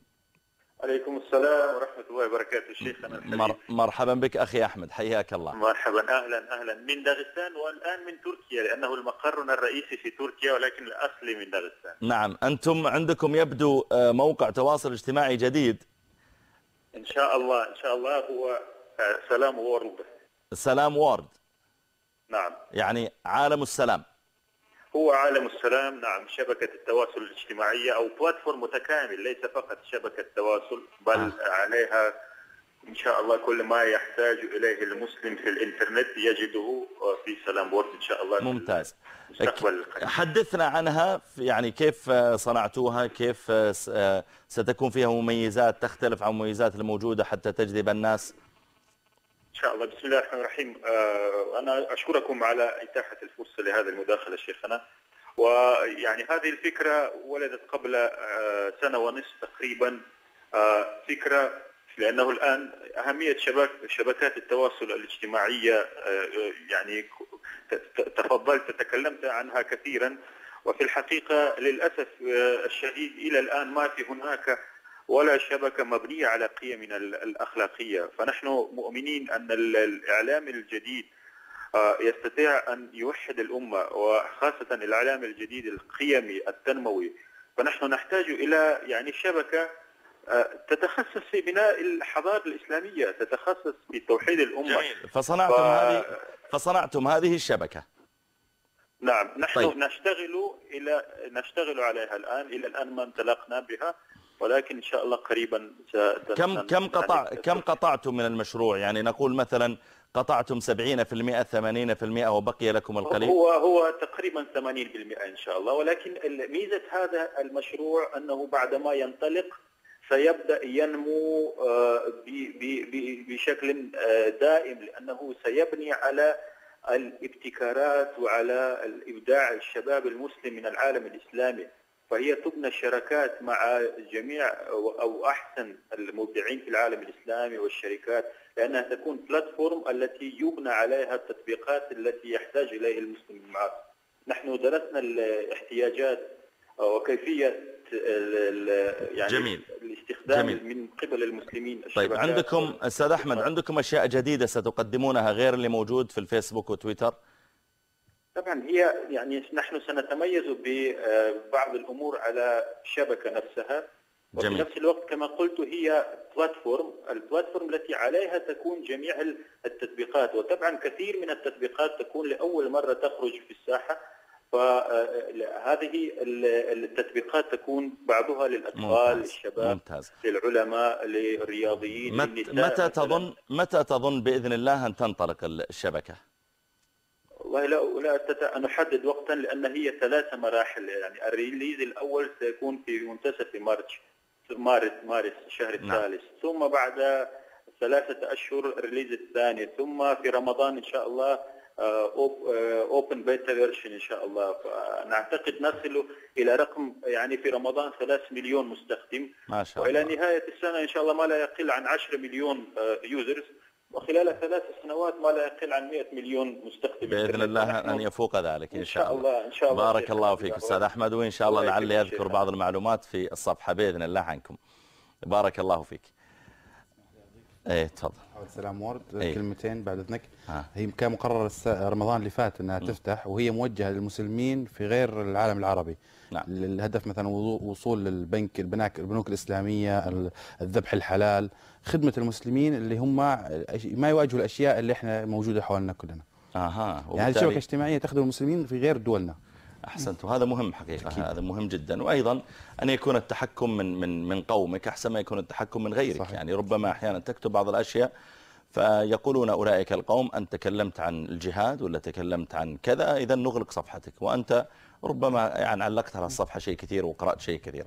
عليكم السلام ورحمة الله وبركاته شيخنا مر مرحبا بك أخي أحمد حياك الله. مرحبا أهلا أهلا. من داغستان والآن من تركيا لأنه المقر الرئيسي في تركيا ولكن الأصلي من داغستان. نعم أنتم عندكم يبدو آه، موقع تواصل اجتماعي جديد. إن شاء الله إن شاء الله هو آه، Salam World Salam World. نعم. يعني عالم السلام. هو عالم السلام نعم شبكة التواصل الاجتماعية أو platform متكامل ليس فقط شبكة تواصل بل آه. عليها إن شاء الله كل ما يحتاج إليه المسلم في الإنترنت يجده في سلام وورد إن شاء الله ممتاز حدثنا عنها يعني كيف صنعتوها كيف آه، ستكون فيها مميزات تختلف عن المميزات الموجودة حتى تجذب الناس إن شاء الله. بسم الله الرحمن الرحيم. آه، أنا أشكركم على إتاحة الفرصة لهذا المداخلة شيخنا. ويعني هذه الفكرة ولدت قبل آه، سنة ونصف تقريبا. آه، فكرة لأنه الآن أهمية شبك شبكات التواصل الاجتماعية يعني تفضلت تكلمت عنها كثيرا. وفي الحقيقة للأسف الشديد إلى الآن ما في هناك ولا شبكة مبنية على قيمنا الأخلاقية. فنحن مؤمنين أن الإعلام الجديد آه، يستطيع أن يوحد الأمة وخاصة الإعلام الجديد القيمي التنموي. فنحن نحتاج إلى يعني شبكة آه، تتخصص في بناء الحضارة الإسلامية تتخصص في توحيد الأمة. جميل. فصنعتم ف... هذه فصنعتم هذه الشبكة. نعم. نحن طيب. نشتغل إلى نشتغل عليها الآن. إلى الآن ما انطلقنا بها. ولكن إن شاء الله قريبا كم كم قطع كم قطعتم من المشروع؟ يعني نقول مثلا قطعتم 70% 80% وبقي لكم القليل؟ هو هو تقريبا 80% إن شاء الله ولكن ميزة هذا المشروع أنه بعدما ينطلق سيبدأ ينمو آه، بشكل آه، دائم لأنه سيبني على الابتكارات وعلى الإبداع الشباب المسلم من العالم الإسلامي. فهي تبنى شراكات مع جميع أو أحسن المبدعين في العالم الإسلامي والشركات لأنها تكون بلاتفورم التي يبنى عليها التطبيقات التي يحتاج إليه المسلم المعاصر نحن درسنا الاحتياجات وكيفية يعني جميل. الاستخدام جميل. من قبل المسلمين طيب عندكم أستاذ أحمد عندكم أشياء جديدة ستقدمونها غير اللي موجود في الفيسبوك وتويتر طبعا هي يعني نحن سنتميز ببعض الأمور على الشبكة نفسها جميل. وفي نفس الوقت كما قلت هي بلاتفورم البلاتفورم التي عليها تكون جميع التطبيقات وطبعا كثير من التطبيقات تكون لأول مرة تخرج في الساحة فهذه التطبيقات تكون بعضها للأطفال ممتاز. للشباب ممتاز. للعلماء للرياضيين مت متى تظن متى تظن بإذن الله أن تنطلق الشبكة والله لا لا نحدد وقتا لأن هي ثلاث مراحل يعني ال release الأول سيكون في منتصف مارس مارس مارس الشهر نعم. الثالث. ثم بعد ثلاثة أشهر ال release الثاني. ثم في رمضان إن شاء الله open beta version إن شاء الله. فنعتقد نصل إلى رقم يعني في رمضان 3 مليون مستخدم. ما شاء الله. والى نهاية السنة إن شاء الله ما لا يقل عن 10 مليون users آه، وخلال ثلاث سنوات ما لا يقل عن 100 مليون مستخدم بإذن الله أن يفوق ذلك إن شاء الله. إن شاء الله بارك الله فيك أستاذ أحمد وإن شاء الله لعلي اذكر بعض المعلومات في الصفحة بإذن الله عنكم. بارك الله فيك. إيه تفضل Salam World أيه. كلمتين بعد إذنك آه. هي كان مقرر رمضان اللي فات إنها م. تفتح وهي موجهة للمسلمين في غير العالم العربي نعم. الهدف مثلا وصول للبنك البناك البنوك الإسلامية الذبح الحلال خدمة المسلمين اللي هم ما يواجهوا الأشياء اللي إحنا موجودة حولنا كلنا أها يعني شبكة اجتماعية تخدم المسلمين في غير دولنا احسنت وهذا مهم حقيقة أكيد. هذا مهم جدا. وأيضا أن يكون التحكم من من من قومك أحسن ما يكون التحكم من غيرك. صحيح. يعني ربما أحيانا تكتب بعض الأشياء فيقولون أولئك القوم أنت تكلمت عن الجهاد ولا تكلمت عن كذا إذا نغلق صفحتك. وأنت ربما يعني علقت على الصفحة شيء كثير وقرأت شيء كثير.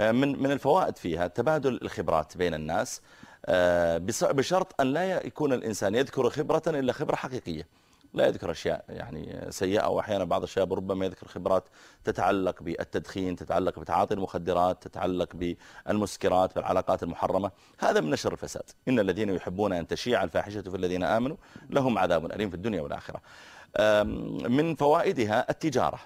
من من الفوائد فيها تبادل الخبرات بين الناس آه، بشرط أن لا يكون الإنسان يذكر خبرة إلا خبرة حقيقية. لا يذكر أشياء يعني سيئة وأحيانا بعض الشباب ربما يذكر خبرات تتعلق بالتدخين تتعلق بتعاطي المخدرات تتعلق بالمسكرات بالعلاقات المحرمة. هذا من نشر الفساد. إن الذين يحبون أن تشيع الفاحشة في الذين آمنوا لهم عذاب أليم في الدنيا والآخرة. من فوائدها التجارة.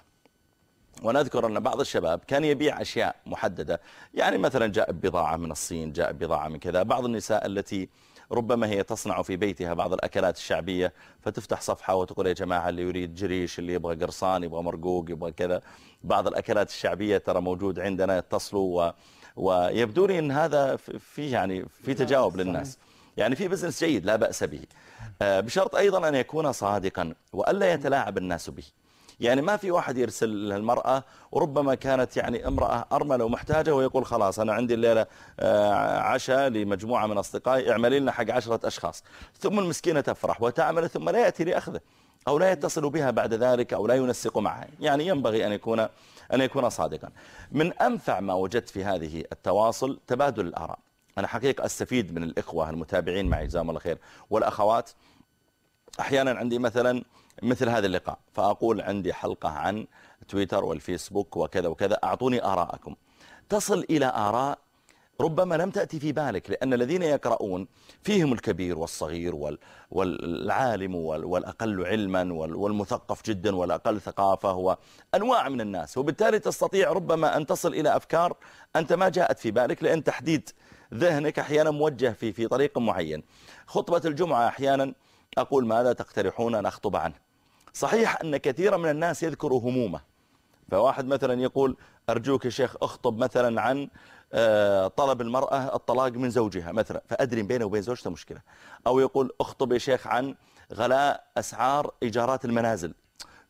ونذكر أن بعض الشباب كان يبيع أشياء محددة. يعني مثلا جاء بضاعة من الصين جاء بضاعة من كذا. بعض النساء التي ربما هي تصنع في بيتها بعض الأكلات الشعبية فتفتح صفحة وتقول يا جماعة اللي يريد جريش اللي يبغى قرصان يبغى مرقوق يبغى كذا. بعض الأكلات الشعبية ترى موجود عندنا يتصلوا و... ويبدو لي أن هذا في يعني في تجاوب للناس. يعني في بزنس جيد لا بأس به. آه، بشرط أيضا أن يكون صادقا وألا يتلاعب الناس به. يعني ما في واحد يرسل للمرأة وربما كانت يعني امرأة أرملة ومحتاجة ويقول خلاص أنا عندي الليلة آه، عشاء لمجموعة من أصدقائي اعملي لنا حق عشرة أشخاص. ثم المسكينة تفرح وتعمل ثم لا يأتي لأخذه أو لا يتصل بها بعد ذلك أو لا ينسق معها يعني ينبغي أن يكون أن يكون صادقا. من أنفع ما وجدت في هذه التواصل تبادل الآراء. أنا حقيقة أستفيد من الإخوة المتابعين معي جزاهم الله خير والأخوات. أحيانا عندي مثلا مثل هذا اللقاء. فأقول عندي حلقة عن تويتر والفيسبوك وكذا وكذا. أعطوني آراءكم. تصل إلى آراء ربما لم تأتي في بالك لأن الذين يقرؤون فيهم الكبير والصغير والعالم والأقل علما والمثقف جدا والأقل ثقافة وأنواع من الناس. وبالتالي تستطيع ربما أن تصل إلى أفكار أنت ما جاءت في بالك لأن تحديد ذهنك أحيانا موجه في في طريق معين. خطبة الجمعة أحيانا أقول ماذا تقترحون أن أخطب عنه؟ صحيح أن كثيرا من الناس يذكر همومه. فواحد مثلا يقول أرجوك يا شيخ أخطب مثلا عن آه، طلب المرأة الطلاق من زوجها مثلا فأدري بينه وبين زوجته مشكلة. أو يقول أخطب يا شيخ عن غلاء أسعار إيجارات المنازل.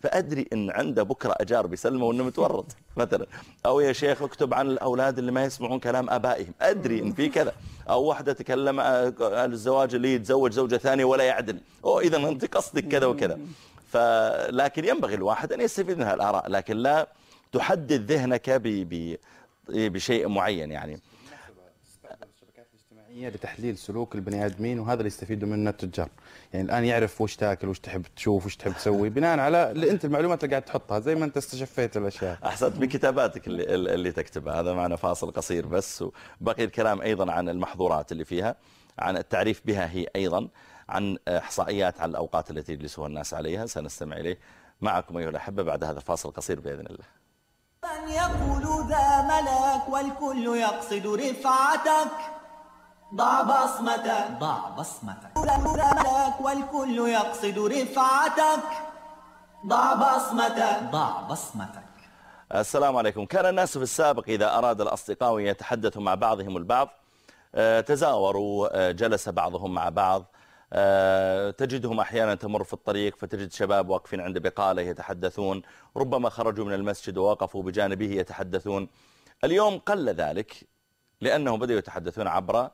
فأدري إن عنده بكرة أجار بيسلمه وإنه متورط [laughs] مثلا. أو يا شيخ اكتب عن الأولاد اللي ما يسمعون كلام أبائهم. أدري إن في كذا. أو واحدة تكلم عن الزواج اللي يتزوج زوجة ثانية ولا يعدل. أو إذا أنت قصدك كذا وكذا. فلكن ينبغي الواحد أن يستفيد من هالآراء لكن لا تحدد ذهنك ب... ب... بشيء معين يعني. لتحليل سلوك البني آدمين وهذا اللي يستفيدوا منه التجار. يعني الآن يعرف وش تاكل وش تحب تشوف وش تحب تسوي. بناء على اللي أنت المعلومات اللي قاعد تحطها زي ما أنت استشفيت الأشياء. أحسنت بكتاباتك اللي, اللي تكتبها. هذا معنا فاصل قصير بس وبقي الكلام أيضا عن المحظورات اللي فيها عن التعريف بها هي أيضا عن إحصائيات عن الأوقات التي يجلسها الناس عليها. سنستمع إليه. معكم أيها الأحبة بعد هذا الفاصل قصير بإذن الله. من يقول ذا ملك والكل يقصد رفعتك. ضع بصمتك. ضع بصمتك. ملك والكل يقصد رفعتك. ضع بصمتك. ضع بصمتك. السلام عليكم. كان الناس في السابق إذا أراد الأصدقاء يتحدثوا مع بعضهم البعض آه، تزاوروا آه، جلس بعضهم مع بعض آه، تجدهم أحيانا تمر في الطريق فتجد شباب واقفين عند بقالة يتحدثون ربما خرجوا من المسجد ووقفوا بجانبه يتحدثون. اليوم قل ذلك لأنهم بدأوا يتحدثون عبر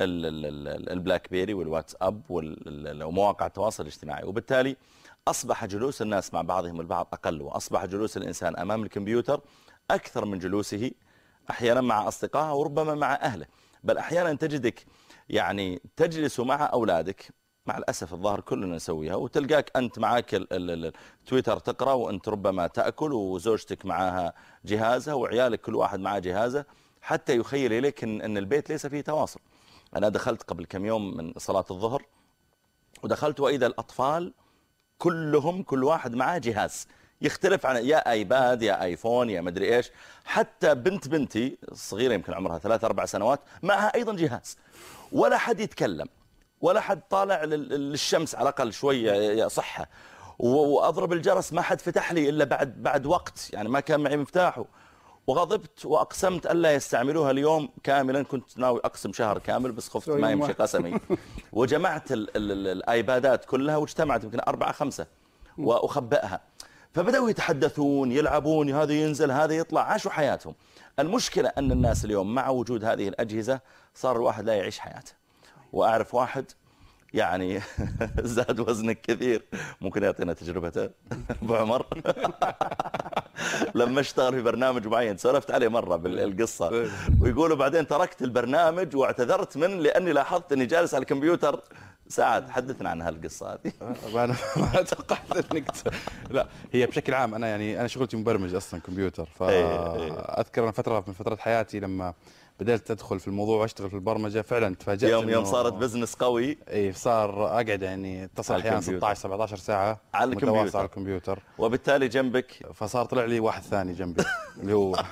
ال BlackBerry والواتساب ومواقع التواصل الاجتماعي. وبالتالي أصبح جلوس الناس مع بعضهم البعض أقل وأصبح جلوس الإنسان أمام الكمبيوتر أكثر من جلوسه أحيانا مع أصدقائه وربما مع أهله. بل أحيانا تجدك يعني تجلس مع أولادك مع الأسف الظاهر كلنا نسويها وتلقاك أنت معك التويتر تقرأ وأنت ربما تأكل وزوجتك معها جهازها وعيالك كل واحد معه جهازه حتى يخيل إليك إن البيت ليس فيه تواصل. أنا دخلت قبل كم يوم من صلاة الظهر ودخلت وإذا الأطفال كلهم كل واحد معاه جهاز يختلف عن يا آيباد يا آيفون يا مدري إيش. حتى بنت بنتي صغيرة يمكن عمرها ثلاث أربع سنوات معها أيضا جهاز. ولا حد يتكلم ولا حد طالع للشمس على الأقل شوية صحة. وأضرب الجرس ما حد فتح لي إلا بعد بعد وقت. يعني ما كان معي مفتاحه. وغضبت وأقسمت ألا يستعملوها اليوم كاملا. كنت ناوي أقسم شهر كامل بس خفت ما يمشي قسمي. وجمعت ال ال الآيبادات كلها واجتمعت يمكن أربعة خمسة وأخبئها. فبدأوا يتحدثون يلعبون هذا ينزل هذا يطلع. عاشوا حياتهم. المشكلة أن الناس اليوم مع وجود هذه الأجهزة صار الواحد لا يعيش حياته. وأعرف واحد يعني [laughs] زاد وزنك كثير ممكن يعطينا تجربته. [laughs] أبو عمر. [laughs] لما اشتغل في برنامج معين. سولفت عليه مرة بالقصة. ويقولوا بعدين تركت البرنامج واعتذرت منه لأني لاحظت أني جالس على الكمبيوتر. سعد حدثنا عن هالقصة هذه. أنا ما توقعت إنك لا هي بشكل عام أنا يعني أنا شغلتي مبرمج أصلا كمبيوتر. فأذكر أنا فترة من فترات حياتي لما بدأت أدخل في الموضوع وأشتغل في البرمجة فعلا تفاجأت يوم يوم صارت business قوي. إي صار أقعد يعني اتصل أحيانا 16 17 ساعة على الكمبيوتر على الكمبيوتر. وبالتالي جنبك؟ فصار طلع لي واحد ثاني جنبي اللي هو [laughs]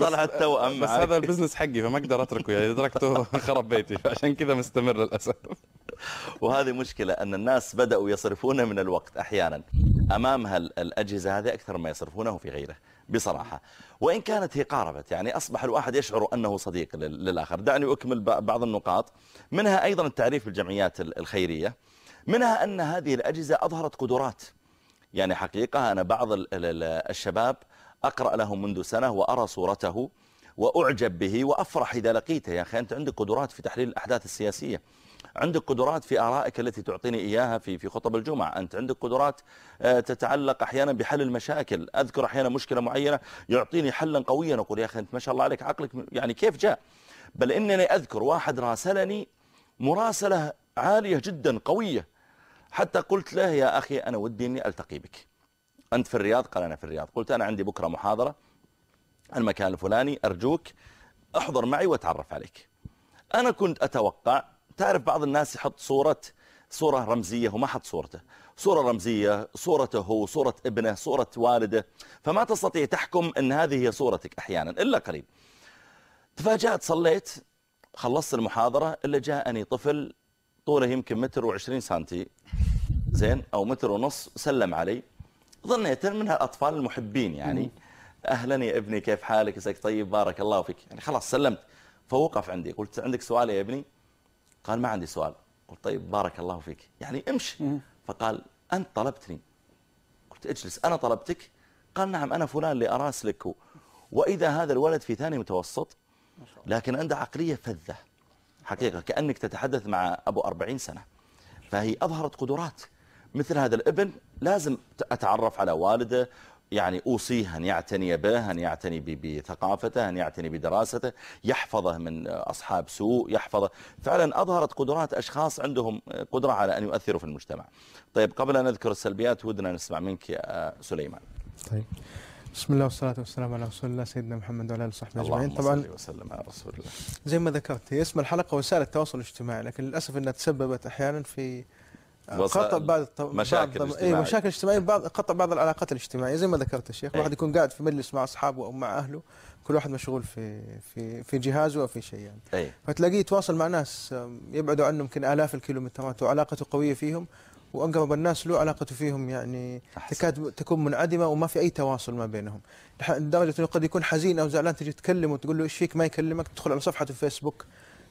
طلع التوأم بس هذا البزنس حقي فما أقدر أتركه يعني تركته [laughs] خرب بيتي فعشان كذا مستمر للأسف. وهذه مشكلة أن الناس بدأوا يصرفون من الوقت أحيانا. أمام الأجهزة هذه أكثر ما يصرفونه في غيره. بصراحة. وإن كانت هي قاربت يعني أصبح الواحد يشعر أنه صديق للآخر. دعني أكمل بعض النقاط. منها أيضا التعريف بالجمعيات الخيرية. منها أن هذه الأجهزة أظهرت قدرات. يعني حقيقة أنا بعض الشباب أقرأ له منذ سنة وأرى صورته وأعجب به وأفرح إذا لقيته. يا أخي أنت عندك قدرات في تحليل الأحداث السياسية. عندك قدرات في آرائك التي تعطيني إياها في في خطب الجمعة. أنت عندك قدرات آه، تتعلق أحيانا بحل المشاكل. أذكر أحيانا مشكلة معينة يعطيني حلا قويا أقول يا أخي أنت ما شاء الله عليك عقلك يعني كيف جاء؟ بل إنني أذكر واحد راسلني مراسلة عالية جدا قوية. حتى قلت له يا أخي أنا ودي أني ألتقي بك. أنت في الرياض؟ قال أنا في الرياض. قلت أنا عندي بكرة محاضرة المكان الفلاني أرجوك أحضر معي وأتعرف عليك. أنا كنت أتوقع تعرف بعض الناس يحط صورة صورة رمزية وما حط صورته. صورة رمزية صورته هو صورة ابنه صورة والده. فما تستطيع تحكم أن هذه هي صورتك أحيانا إلا قليل. تفاجأت صليت خلصت المحاضرة إلا جاءني طفل طوله يمكن متر وعشرين سنتي. زين أو متر ونص سلم علي. ظنيت من هالأطفال المحبين يعني. أهلا يا ابني كيف حالك؟ يسك طيب بارك الله فيك. يعني خلاص سلمت. فوقف عندي. قلت عندك سؤال يا ابني؟ قال ما عندي سؤال. قلت طيب بارك الله فيك. يعني امشي. فقال أنت طلبتني. قلت اجلس. أنا طلبتك؟ قال نعم أنا فلان اللي أراسلك وإذا هذا الولد في ثاني متوسط لكن عنده عقلية فذة. حقيقة كأنك تتحدث مع أبو أربعين سنة. فهي أظهرت قدرات. مثل هذا الابن لازم أتعرف على والده يعني أوصيه أن يعتني به أن يعتني بثقافته أن يعتني بدراسته يحفظه من أصحاب سوء يحفظه. فعلا أظهرت قدرات أشخاص عندهم قدرة على أن يؤثروا في المجتمع. طيب قبل أن نذكر السلبيات ودنا نسمع منك يا سليمان. طيب. بسم الله والصلاة والسلام على رسول الله سيدنا محمد وعلى آله وصحبه أجمعين. طبعا وسلم على رسول الله. زي ما ذكرت هي اسم الحلقة وسائل التواصل الاجتماعي لكن للأسف أنها تسببت أحيانا في قطع بعض الطو... مشاكل بعض اي مشاكل اجتماعية بعض قطع بعض العلاقات الاجتماعية. زي ما ذكرت الشيخ الواحد يكون قاعد في مجلس مع أصحابه أو مع أهله كل واحد مشغول في في في جهازه أو في شيء يعني. أي. فتلاقيه يتواصل مع ناس يبعدوا عنه يمكن آلاف الكيلومترات وعلاقته قوية فيهم وأقرب الناس له علاقته فيهم يعني أحسن. تكاد تكون منعدمة وما في أي تواصل ما بينهم. لدرجة إنه قد يكون حزين أو زعلان تجي تكلمه وتقول له إيش فيك؟ ما يكلمك. تدخل على صفحته في فيسبوك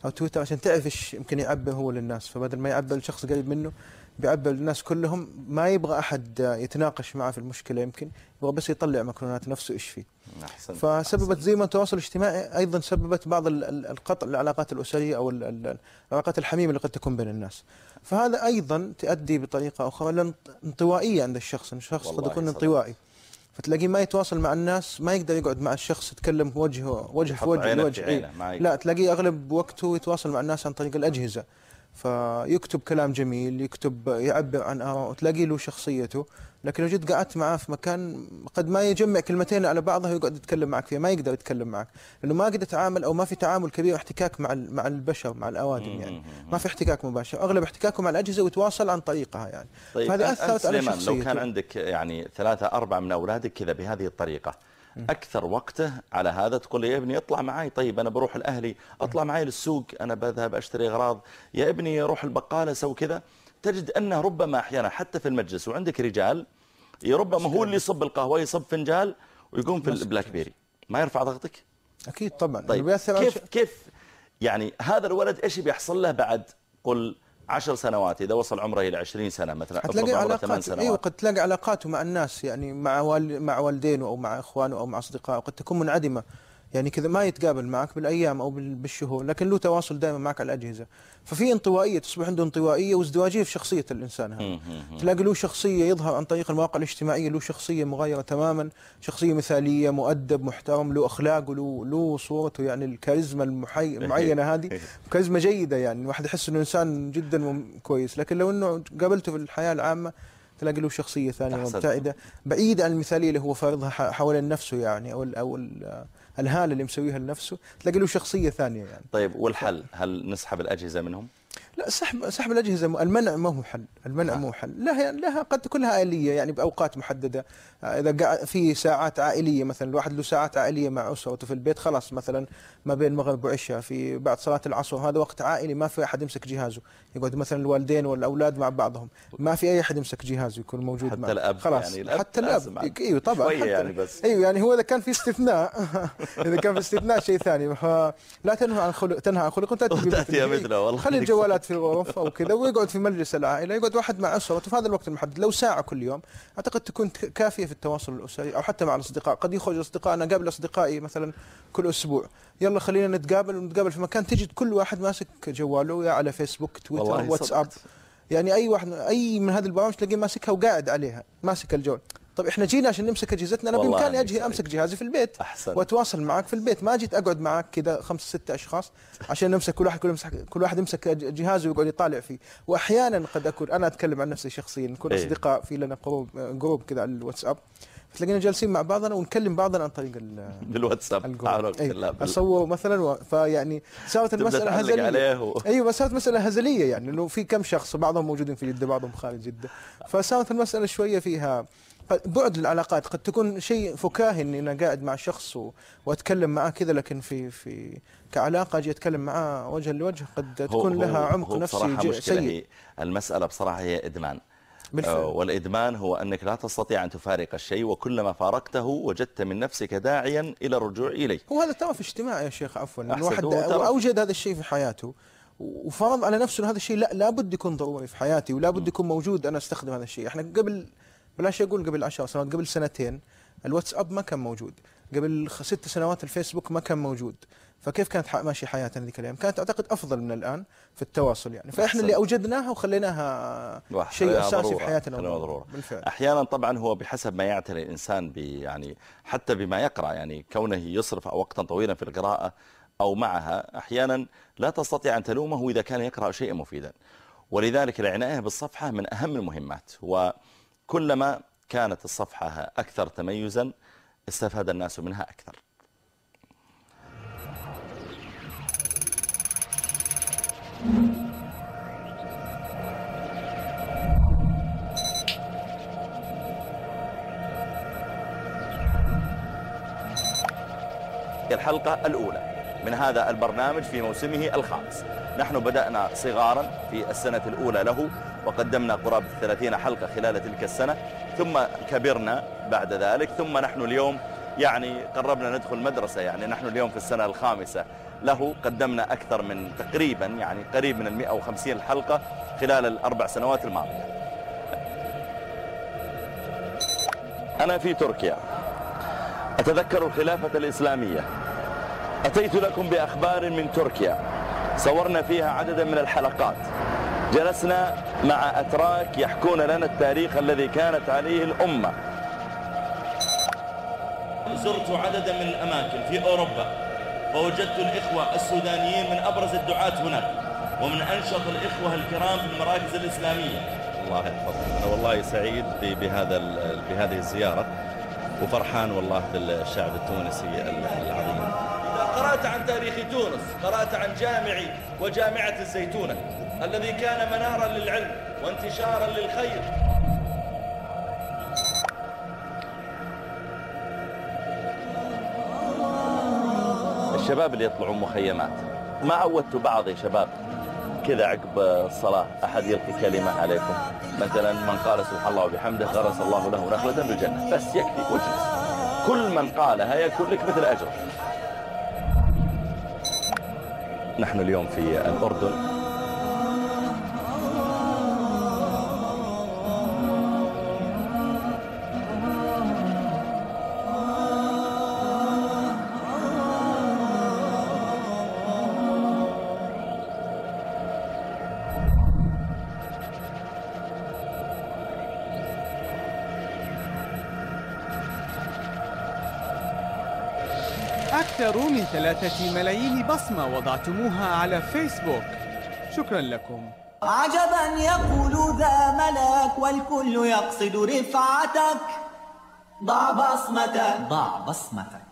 أو تويتر عشان تعرف إيش يمكن يعبر هو للناس. فبدل ما يعبر لشخص قريب منه بيعبر للناس كلهم. ما يبغى أحد يتناقش معه في المشكلة يمكن يبغى بس يطلع مكرونات نفسه إيش فيه. أحسن. فسببت زي ما التواصل الاجتماعي أيضا سببت بعض القطع العلاقات الأسرية أو العلاقات الحميمة اللي قد تكون بين الناس. فهذا أيضا تؤدي بطريقة أخرى لانطوائيه عند الشخص الشخص قد يكون انطوائي. فتلاقيه ما يتواصل مع الناس ما يقدر يقعد مع الشخص يتكلم وجهه وجه في وجه لوجه لا تلاقيه أغلب وقته يتواصل مع الناس عن طريق الأجهزة. فيكتب كلام جميل يكتب يعبر عن آراءه تلاقي له شخصيته. لكن لو جيت قعدت معاه في مكان قد ما يجمع كلمتين على بعضها ويقعد يتكلم معك فيها ما يقدر يتكلم معك. لأنه ما قدر يتعامل أو ما في تعامل كبير احتكاك مع مع البشر مع الأوادم يعني. ما في احتكاك مباشر أغلب احتكاكه مع الأجهزة ويتواصل عن طريقها يعني. طيب فهذه أثرت على شخصيته لو كان عندك يعني ثلاثة أربعة من أولادك كذا بهذه الطريقة أكثر وقته على هذا تقول لي يا ابني اطلع معي طيب أنا بروح الأهلي أطلع معي للسوق أنا بذهب أشتري أغراض يا ابني روح البقالة سوي كذا. تجد أنه ربما أحيانا حتى في المجلس وعندك رجال ربما هو اللي يصب القهوة يصب فنجال ويقوم في ال BlackBerry ما يرفع ضغطك؟ أكيد طبعا. طيب كيف, كيف يعني هذا الولد إيش بيحصل له بعد؟ قل عشر سنوات إذا وصل عمره إلى 20 سنة مثلا هتلاقي علاقات أيوة قد تلاقي علاقاته مع الناس يعني مع وال... مع والدينه أو مع إخوانه أو مع أصدقائه قد تكون منعدمة. يعني كذا ما يتقابل معك بالأيام أو بالشهور لكن له تواصل دائما معك على الأجهزة. ففي انطوائية تصبح عنده انطوائية وازدواجية في شخصية الإنسان هذا. تلاقي له شخصية يظهر عن طريق المواقع الاجتماعية له شخصية مغايرة تماما شخصية مثالية مؤدب محترم له أخلاق وله له صورته يعني الكاريزما المحي... المعينة هذه. كاريزما جيدة يعني الواحد يحس إنه إنسان جدا كويس. لكن لو إنه قابلته في الحياة العامة تلاقي له شخصية ثانية مبتعدة. بعيده عن المثالية اللي هو فارضها حوالين نفسه يعني أو ال أو ال الهاله اللي مسويها لنفسه تلاقي له شخصية ثانية يعني. طيب والحل؟ هل نسحب الأجهزة منهم؟ لا سحب سحب الأجهزة المنع ما هو حل. المنع مو حل. لها لها قد تكون لها آلية يعني بأوقات محددة. إذا في ساعات عائلية مثلا الواحد له ساعات عائلية مع اسرته في البيت خلاص مثلا ما بين المغرب وعشاء في بعد صلاة العصر هذا وقت عائلي ما في أحد يمسك جهازه. يقعد مثلا الوالدين والأولاد مع بعضهم. ما في أي أحد يمسك جهازه يكون موجود حتى معه. الأب خلاص يعني الأب حتى الأب. أيوه طبعا شوية يعني بس. أيوه يعني هو إذا كان في استثناء [laughs] إذا كان في استثناء شيء ثاني فلا تنهى عن خلق تنهى عن خلق وتأتي مثله والله خلي الجوالات في الغرف أو كذا ويقعد في مجلس العائلة يقعد واحد مع اسرته في هذا الوقت المحدد لو ساعة كل يوم أعتقد تكون كافية في التواصل الأسري أو حتى مع الأصدقاء. قد يخرج اصدقاء أنا قابل أصدقائي مثلا كل أسبوع. يلا خلينا نتقابل ونتقابل في مكان تجد كل واحد ماسك جواله يا على فيسبوك تويتر واتساب يعني أي واحد أي من هذه البرامج تلاقيه ماسكها وقاعد عليها ماسك الجوال. طيب إحنا جينا عشان نمسك أجهزتنا أنا بإمكاني أجي أمسك جهازي في البيت أحسن. وأتواصل معك في البيت. ما جيت أقعد معك كذا خمس ست أشخاص عشان نمسك كل واحد كل, يمسك كل واحد يمسك جهازه ويقعد يطالع فيه. وأحيانا قد أكون أنا أتكلم عن نفسي شخصيا نكون إيه. أصدقاء في لنا group group كذا على الواتساب. تلاقينا جالسين مع بعضنا ونكلم بعضنا عن طريق بالواتساب أيوة. اصور مثلا و... فيعني صارت المسألة هزلية. عليه و... أيوه صارت مساله هزلية يعني انه في كم شخص بعضهم موجودين في جدة بعضهم خارج جدة. فصارت المسألة شوية فيها بعد العلاقات قد تكون شيء فكاهي إني أنا قاعد مع شخص. وأتكلم معاه كذا لكن في في كعلاقة أجي أتكلم معاه وجها لوجه قد تكون هو لها عمق هو نفسي سيء. هي المسألة بصراحة هي إدمان. بالفعل. آه، والإدمان هو أنك لا تستطيع أن تفارق الشيء وكلما فارقته وجدت من نفسك داعيا إلى الرجوع إليه. هو هذا طرف اجتماعي يا شيخ عفوا الواحد أوجد هذا الشيء في حياته. وفرض على نفسه هذا الشيء لا لابد يكون ضروري في حياتي ولا بد يكون موجود أنا أستخدم هذا الشيء. إحنا قبل بلاش أقول قبل 10 سنوات قبل سنتين الواتساب ما كان موجود. قبل ست سنوات الفيسبوك ما كان موجود. فكيف كانت ماشي حياتنا ذيك الأيام؟ كانت أعتقد أفضل من الآن في التواصل يعني. فإحنا اللي أوجدناها وخليناها شيء أساسي في حياتنا ضرورة. بالفعل. أحيانا طبعا هو بحسب ما يعتني الإنسان يعني حتى بما يقرأ يعني كونه يصرف وقتا طويلا في القراءة أو معها أحيانا لا تستطيع أن تلومه إذا كان يقرأ شيئا مفيدا. ولذلك العناية بالصفحة من أهم المهمات. وكلما كانت الصفحة أكثر تميزا استفاد الناس منها أكثر. الحلقة الأولى. من هذا البرنامج في موسمه الخامس. نحن بدأنا صغارا في السنة الأولى له. وقدمنا قرابة 30 حلقة خلال تلك السنة ثم كبرنا بعد ذلك ثم نحن اليوم يعني قربنا ندخل مدرسة يعني نحن اليوم في السنة الخامسة. له قدمنا أكثر من تقريبا يعني قريب من ال 150 حلقة خلال الأربع سنوات الماضية. أنا في تركيا. أتذكر الخلافة الإسلامية. أتيت لكم بأخبار من تركيا. صورنا فيها عددا من الحلقات. جلسنا مع أتراك يحكون لنا التاريخ الذي كانت عليه الأمة. زرت عددا من الأماكن في أوروبا فوجدت الإخوة السودانيين من أبرز الدعاة هناك ومن أنشط الإخوة الكرام في المراكز الإسلامية. الله يحفظك أنا والله سعيد بهذا بهذه الزيارة وفرحان والله بالشعب التونسي العظيم. إذا قرأت عن تاريخ تونس قرأت عن جامعي وجامعة الزيتونة الذي كان منارا للعلم وانتشارا للخير. الشباب اللي يطلعون مخيمات ما عودت بعض يا شباب؟ كذا عقب الصلاة أحد يلقي كلمة عليكم. مثلا من قال سبحان الله وبحمده غرس الله له نخلة بالجنة. بس يكفي واجلس كل من قالها يكون لك مثل أجر. نحن اليوم في الأردن. ثلاثة ملايين بصمة وضعتموها على فيسبوك. شكرا لكم. عجبا يقول ذا ملك والكل يقصد رفعتك. ضع بصمتك. ضع بصمتك.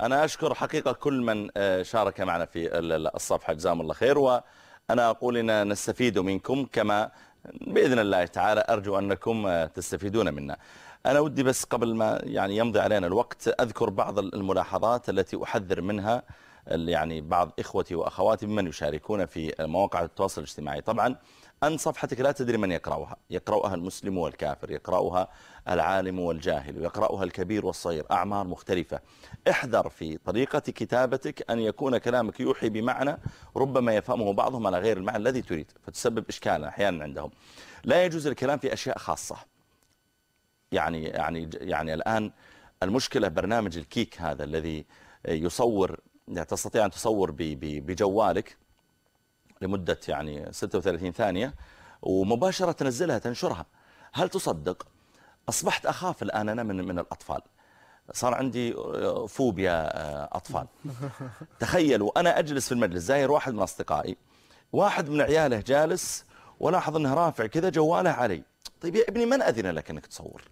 أنا أشكر حقيقة كل من آه، شارك معنا في الصفحة. جزاهم الله خير. وأنا أقول إن نستفيد منكم كما بإذن الله تعالى أرجو أنكم آه، تستفيدون منا. أنا ودي بس قبل ما يعني يمضي علينا الوقت أذكر بعض الملاحظات التي أحذر منها يعني بعض إخوتي وأخواتي ممن يشاركون في مواقع التواصل الاجتماعي. طبعا أن صفحتك لا تدري من يقرأها. يقرأها المسلم والكافر يقرأها العالم والجاهل ويقرأها الكبير والصغير أعمار مختلفة. احذر في طريقة كتابتك أن يكون كلامك يوحي بمعنى ربما يفهمه بعضهم على غير المعنى الذي تريد فتسبب إشكالا أحيانا عندهم. لا يجوز الكلام في أشياء خاصة. يعني يعني يعني الآن المشكلة برنامج الكيك هذا الذي يصور تستطيع أن تصور بجوالك لمدة يعني 36 ثانية ومباشرة تنزلها تنشرها. هل تصدق؟ أصبحت أخاف الآن أنا من من الأطفال. صار عندي فوبيا أطفال. [laughs] تخيلوا أنا أجلس في المجلس زاير واحد من أصدقائي واحد من عياله جالس ولاحظ أنه رافع كذا جواله علي. طيب يا ابني من أذن لك أنك تصور؟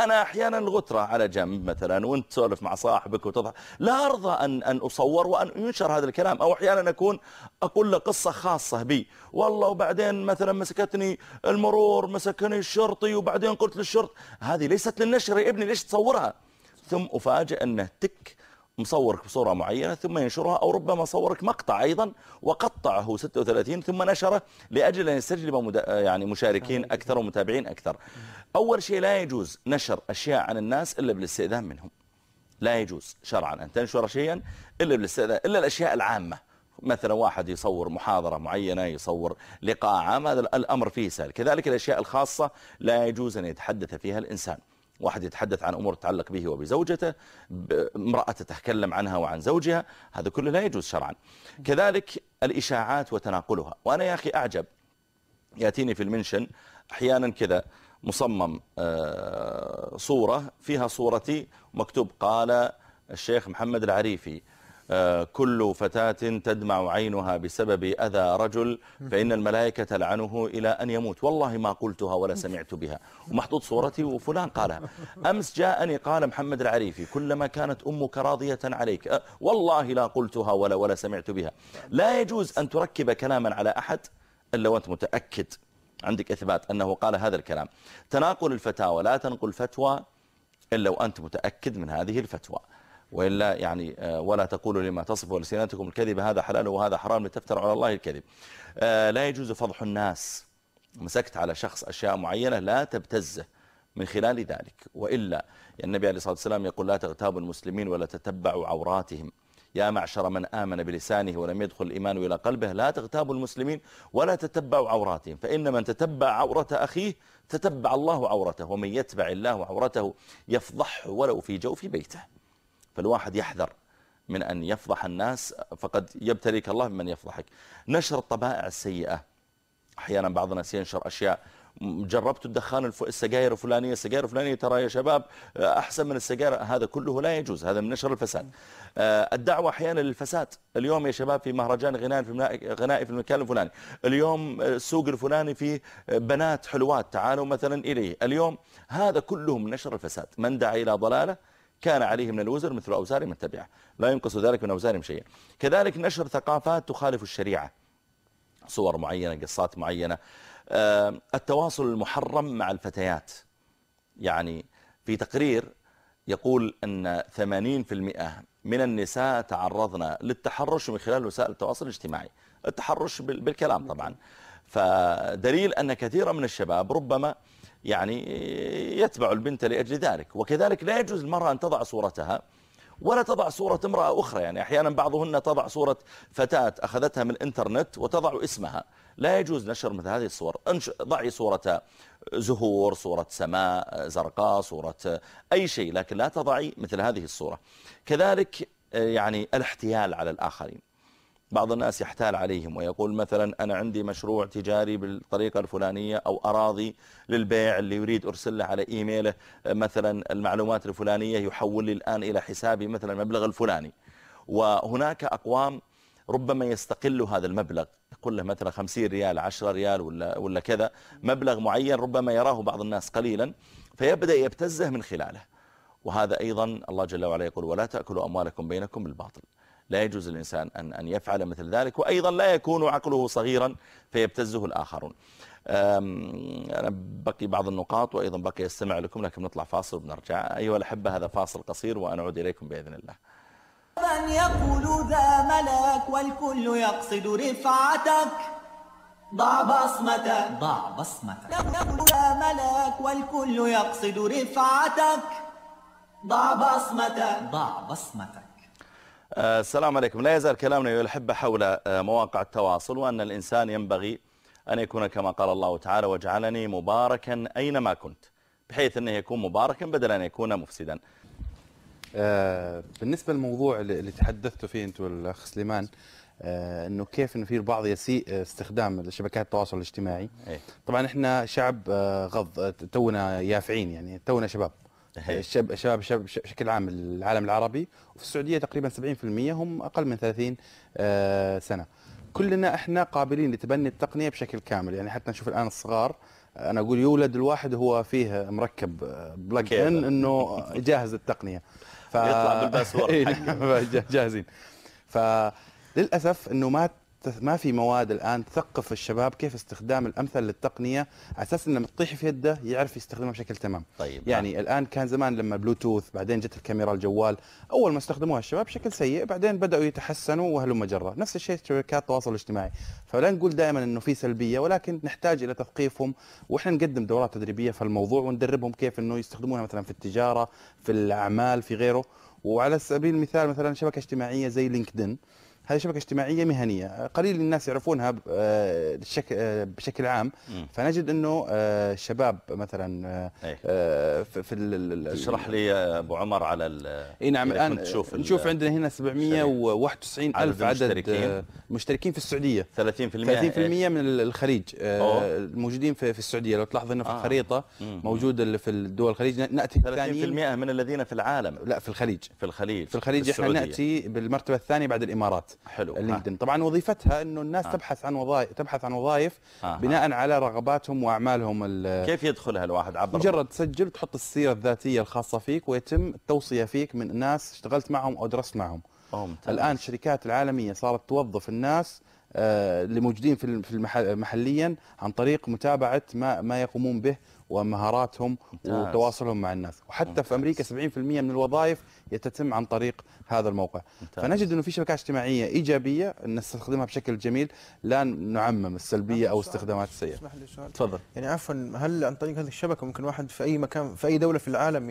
أنا أحيانا الغترة على جنب مثلا وأنت تسولف مع صاحبك وتضحك. لا أرضى أن, أن أصور وأن ينشر هذا الكلام أو أحيانا أكون أقول له قصة خاصة بي. والله وبعدين مثلا مسكتني المرور مسكني الشرطي وبعدين قلت للشرط هذه ليست للنشر يا ابني ليش تصورها؟ ثم أفاجئ أنه تك مصورك بصورة معينة ثم ينشرها أو ربما صورك مقطع أيضا وقطعه 36 ثم نشره لأجل أن يستجلب يعني مشاركين أكثر ومتابعين أكثر. أول شيء لا يجوز نشر أشياء عن الناس إلا بالاستئذان منهم. لا يجوز شرعا أن تنشر شيئا إلا بالاستئذان إلا الأشياء العامة. مثلا واحد يصور محاضرة معينة يصور لقاء عام هذا الأمر فيه سهل. كذلك الأشياء الخاصة لا يجوز أن يتحدث فيها الإنسان. واحد يتحدث عن أمور تتعلق به وبزوجته امرأة تتكلم عنها وعن زوجها هذا كله لا يجوز شرعا. كذلك الإشاعات وتناقلها. وأنا يا أخي أعجب. يأتيني في المنشن أحيانا كذا مصمم آه، صورة فيها صورتي مكتوب قال الشيخ محمد العريفي كل فتاة تدمع عينها بسبب أذى رجل فإن الملائكة تلعنه إلى أن يموت. والله ما قلتها ولا سمعت بها. ومحطوط صورتي وفلان قالها. أمس جاءني قال محمد العريفي كلما كانت أمك راضية عليك. آه، والله لا قلتها ولا ولا سمعت بها. لا يجوز أن تركب كلاما على أحد إلا وأنت متأكد عندك إثبات أنه قال هذا الكلام. تناقل الفتاوى لا تنقل فتوى إلا وأنت متأكد من هذه الفتوى. وإلا يعني آه، ولا تقولوا لما تصف لسناتكم الكذب هذا حلال وهذا حرام لتفتر على الله الكذب. آه، لا يجوز فضح الناس. مسكت على شخص أشياء معينة لا تبتزه من خلال ذلك. وإلا النبي عليه الصلاة والسلام يقول لا تغتابوا المسلمين ولا تتبعوا عوراتهم. يا معشر من آمن بلسانه ولم يدخل الإيمان إلى قلبه لا تغتابوا المسلمين ولا تتبعوا عوراتهم. فإن من تتبع عورة أخيه تتبع الله عورته. ومن يتبع الله عورته يفضحه ولو في جوف بيته. فالواحد يحذر من أن يفضح الناس فقد يبتليك الله من يفضحك. نشر الطبائع السيئة. أحيانا بعض الناس ينشر أشياء. جربت الدخان السجاير الفلانية السجاير الفلانية ترى يا شباب أحسن من السجاير. هذا كله لا يجوز. هذا من نشر الفساد. آه، الدعوة أحيانا للفساد. اليوم يا شباب في مهرجان غنائي في غنائي في المكان الفلاني. اليوم السوق الفلاني فيه بنات حلوات. تعالوا مثلا إليه. اليوم هذا كله من نشر الفساد. من دعا إلى ضلالة؟ كان عليه من الوزر مثل أوزار من تبعه لا ينقص ذلك من أوزارهم شيئا. كذلك نشر ثقافات تخالف الشريعة صور معينة قصات معينة. آه، التواصل المحرم مع الفتيات. يعني في تقرير يقول أن 80% من النساء تعرضن للتحرش من خلال وسائل التواصل الاجتماعي. التحرش بالكلام طبعا. فدليل أن كثيرا من الشباب ربما يعني يتبع البنت لأجل ذلك. وكذلك لا يجوز المرأة أن تضع صورتها ولا تضع صورة امرأة أخرى. يعني أحيانا بعضهن تضع صورة فتاة أخذتها من الإنترنت وتضع اسمها. لا يجوز نشر مثل هذه الصور. ضعي صورة زهور صورة سماء زرقاء صورة أي شيء لكن لا تضعي مثل هذه الصورة. كذلك يعني الاحتيال على الآخرين. بعض الناس يحتال عليهم ويقول مثلا أنا عندي مشروع تجاري بالطريقة الفلانية أو أراضي للبيع اللي يريد أرسل له على إيميله مثلا المعلومات الفلانية يحول لي الآن إلى حسابي مثلا المبلغ الفلاني. وهناك أقوام ربما يستقل هذا المبلغ يقول له مثلا 50 ريال 10 ريال ولا, ولا كذا مبلغ معين ربما يراه بعض الناس قليلا فيبدأ يبتزه من خلاله. وهذا أيضا الله جل وعلا يقول ولا تأكلوا أموالكم بينكم بالباطل. لا يجوز الإنسان أن, أن يفعل مثل ذلك وأيضا لا يكون عقله صغيرا فيبتزه الآخرون. أنا بقي بعض النقاط وأيضا بقي يستمع لكم لكن نطلع فاصل وبنرجع أيها الأحبة هذا فاصل قصير وأنعود إليكم بإذن الله. من يقول ذا ملك والكل يقصد رفعتك. ضع بصمتك. ضع بصمتك. يقول ذا ملك والكل يقصد رفعتك. ضع بصمتك. ضع بصمتك. السلام عليكم. لا يزال كلامنا أيها الأحبة حول آه، مواقع التواصل وأن الإنسان ينبغي أن يكون كما قال الله تعالى وجعلني مباركا أينما كنت بحيث أنه يكون مباركا بدل أن يكون مفسدا. آه بالنسبة للموضوع اللي تحدثتوا فيه أنت والأخ سليمان آه إنه كيف انه في البعض يسيء استخدام شبكات التواصل الاجتماعي. إيه؟ طبعا إحنا شعب آه غض تونا يافعين يعني تونا شباب. الشباب الشباب بشكل عام العالم العربي وفي السعودية تقريبا 70% هم أقل من 30 آه، سنة. كلنا إحنا قابلين لتبني التقنية بشكل كامل. يعني حتى نشوف الآن الصغار أنا أقول يولد الواحد هو فيه مركب بلج ان إنه جاهز التقنية. [laughs] ف... يطلع بالباسورد [laughs] إيه، [laughs] جاهزين. فللاسف إنه ما ما في مواد الآن تثقف الشباب كيف استخدام الأمثل للتقنية على أساس إنه لما تطيح في يده يعرف يستخدمها بشكل تمام. طيب يعني نعم. الآن كان زمان لما بلوتوث بعدين جت الكاميرا الجوال أول ما استخدموها الشباب بشكل سيء بعدين بدأوا يتحسنوا وهلم جره نفس الشيء شبكات التواصل الاجتماعي. فلا نقول دائما إنه في سلبية ولكن نحتاج إلى تثقيفهم وإحنا نقدم دورات تدريبية في الموضوع وندربهم كيف إنه يستخدمونها مثلا في التجارة في الأعمال في غيره. وعلى سبيل المثال مثلا شبكة اجتماعية زي LinkedIn. هذه شبكة اجتماعية مهنية. قليل الناس يعرفونها بشكل عام. فنجد إنه الشباب مثلا إيه. في اشرح لي أبو عمر على إي نعم الآن نشوف عندنا هنا 791 ألف عدد مشتركين, مشتركين في السعودية. 30% 30% من الخليج. الموجودين في السعودية. لو تلاحظ إنه في الخريطه موجود في الدول الخليج. نأتي 30% من الذين في العالم؟ لا في الخليج. في الخليج في الخليج إحنا نأتي بالمرتبة الثانية بعد الإمارات. حلو اللينكدين طبعا وظيفتها إنه الناس آه. تبحث عن وظائف تبحث عن وظائف آه. بناء على رغباتهم وأعمالهم كيف يدخلها الواحد عبر مجرد تسجل تحط السيرة الذاتية الخاصة فيك ويتم التوصية فيك من ناس اشتغلت معهم أو درست معهم الآن الشركات العالمية صارت توظف الناس آه اللي موجودين في المحل محليا عن طريق متابعة ما ما يقومون به ومهاراتهم ممتاز. وتواصلهم مع الناس وحتى ممتاز. في أمريكا 70% من الوظائف يتتم عن طريق هذا الموقع. ممتاز. فنجد إنه في شبكات اجتماعية إيجابية نستخدمها بشكل جميل. لا نعمم السلبية أو استخدامات السيئه اسمح لي سؤال؟ تفضل. يعني عفوا هل عن طريق هذه الشبكة ممكن واحد في أي مكان في أي دولة في العالم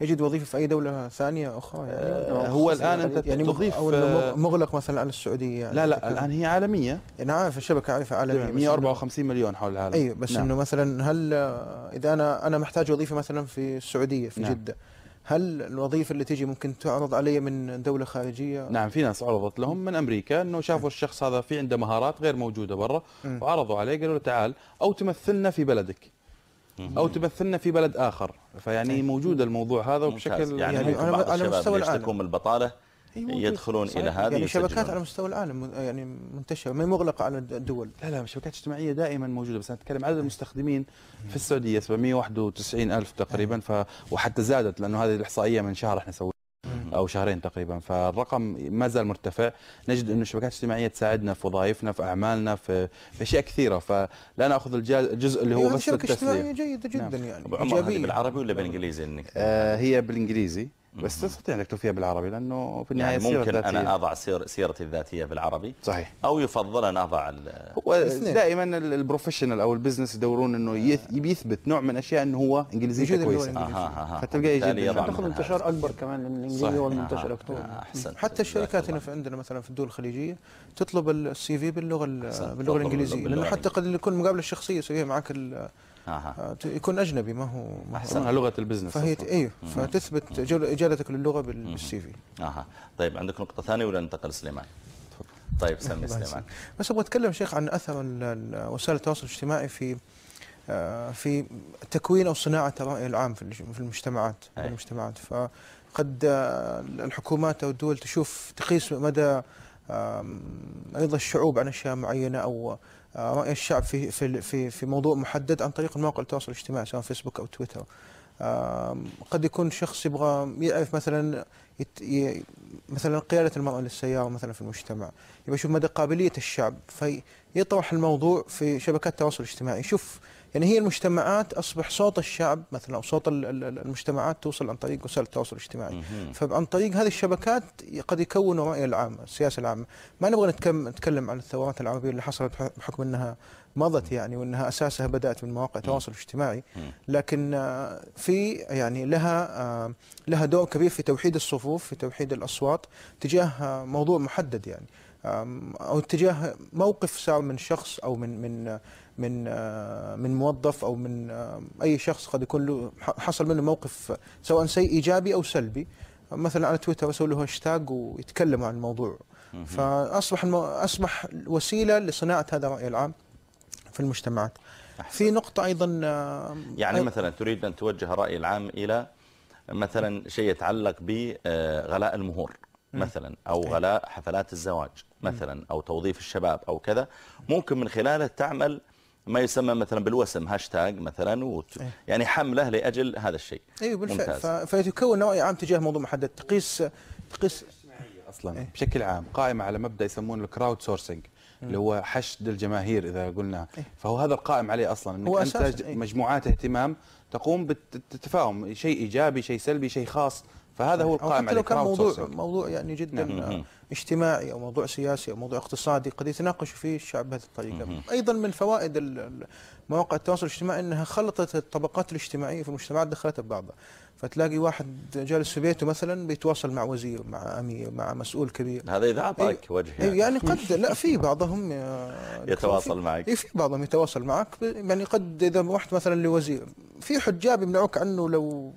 يجد وظيفة في أي دولة ثانية أخرى؟ يعني آه هو الآن أنت يعني تضيف أو مغلق مثلا على السعودية يعني لا لا الآن هي عالمية. أنا عارف الشبكه عارفه عالمية 154 مليون حول العالم. أيوه بس نعم. إنه مثلا هل إذا أنا أنا محتاج وظيفة مثلا في السعودية في نعم. جدة هل الوظيفة اللي تجي ممكن تعرض علي من دولة خارجية؟ نعم في ناس عرضت لهم من أمريكا إنه شافوا الشخص هذا في عنده مهارات غير موجودة برا وعرضوا عليه قالوا له تعال أو تمثلنا في بلدك أو تمثلنا في بلد آخر. فيعني موجود الموضوع هذا وبشكل يعني, يعني على مستوى العالم. البطالة. يدخلون إلى هذه يعني شبكات على مستوى العالم يعني منتشرة ما مغلقة على الدول. لا لا شبكات اجتماعية دائما موجودة بس أنا أتكلم عدد المستخدمين في السعودية 791 ألف تقريبا ف وحتى زادت لأنه هذه الإحصائية من شهر إحنا سوينا أو شهرين تقريبا فالرقم ما زال مرتفع. نجد إنه الشبكات الاجتماعية تساعدنا في وظائفنا في أعمالنا في, في أشياء كثيرة فلا نأخذ الجزء اللي هو بس التسليه اجتماعية جيدة جدا نعم. يعني إيجابية. بالعربي ولا بالإنجليزي إنك؟ آه هي بالإنجليزي. بس تستطيع أنك تكتب بالعربي لأنه في النهاية يعني ممكن أنا أضع سير سيرتي الذاتية بالعربي. صحيح. أو يفضل أن أضع هو دائما ال professional أو ال business يدورون إنه يبي يثبت نوع من أشياء إنه هو إنجليزي كويس. فتلقى يجي تاخذ انتشار أكبر كمان لأن الانجليزي هو المنتشر أكثر حتى الشركات هنا في عندنا مثلا في الدول الخليجية تطلب ال CV باللغة باللغة الإنجليزية. لأنه حتى قد يكون المقابله الشخصية يسويها معك آه. يكون أجنبي ما هو ما أحسنها لغة ال business فهي أيوه فتثبت اجادتك للغة بال CV. أها طيب عندك نقطة ثانية ولا ننتقل سليمان؟ طيب سمي سليمان. بس أبغى أتكلم شيخ عن أثر وسائل التواصل الاجتماعي في آه، في تكوين أو صناعة الرأي العام في المجتمعات في المجتمعات. فقد آه، الحكومات أو الدول تشوف تقيس مدى رضا الشعوب عن أشياء معينة أو رأي الشعب في في في في موضوع محدد عن طريق المواقع التواصل الاجتماعي سواء فيسبوك أو تويتر. قد يكون شخص يبغى يعرف مثلا مثلا قيادة المرأة للسيارة مثلا في المجتمع يبغى يشوف مدى قابلية الشعب فيطرح الموضوع في شبكات التواصل الاجتماعي يشوف يعني هي المجتمعات أصبح صوت الشعب مثلا أو صوت المجتمعات توصل عن طريق وسائل التواصل الاجتماعي. فعن طريق هذه الشبكات قد يكونوا الراي العام السياسة العامة. ما نبغى نتكلم عن الثورات العربية اللي حصلت بحكم إنها مضت يعني وإنها أساسها بدأت من مواقع التواصل الاجتماعي. لكن آه، في يعني لها آه، لها دور كبير في توحيد الصفوف في توحيد الأصوات تجاه آه، موضوع محدد يعني. أو تجاه موقف سواء من شخص أو من من من آه، من موظف أو من آه، أي شخص قد يكون له حصل منه موقف سواء سيء إيجابي أو سلبي. مثلا على تويتر أسوي له هاشتاج ويتكلموا عن الموضوع. فأصبح المو... أصبح وسيلة لصناعة هذا الرأي العام في المجتمعات. في نقطة أيضا آه، يعني مثلا تريد أن توجه الراي العام إلى مثلا شيء يتعلق بغلاء المهور مثلا أو إيه. غلاء حفلات الزواج مثلا أو توظيف الشباب أو كذا. ممكن من خلاله تعمل ما يسمى مثلا بالوسم هاشتاج مثلا وت... أيه. يعني حمله لأجل هذا الشيء أيوه بالفعل فيتكون نوع عام تجاه موضوع محدد تقيس تقيس أصلا أيه. بشكل عام قائمة على مبدأ يسمونه ال crowdsourcing اللي هو حشد الجماهير إذا قلنا أيه. فهو هذا القائم عليه أصلا إنك أنت أيه. مجموعات اهتمام تقوم بالتفاهم شيء إيجابي شيء سلبي شيء خاص فهذا هو القائم عليه لو كان موضوع. موضوع يعني جدا نعم. آه، اجتماعي أو موضوع سياسي أو موضوع اقتصادي قد يتناقش فيه الشعب بهذه الطريقة أيضا من فوائد مواقع التواصل الاجتماعي إنها خلطت الطبقات الاجتماعية في المجتمعات دخلتها ببعضها فتلاقي واحد جالس في بيته مثلا بيتواصل مع وزير مع أمير مع مسؤول كبير هذا إذا أعطاك إيه، وجه إيه، يعني. يعني قد [laughs] لا في بعضهم يا يتواصل معك. إيه في بعضهم يتواصل معك يعني قد إذا رحت مثلا لوزير في حجاب يمنعوك عنه لو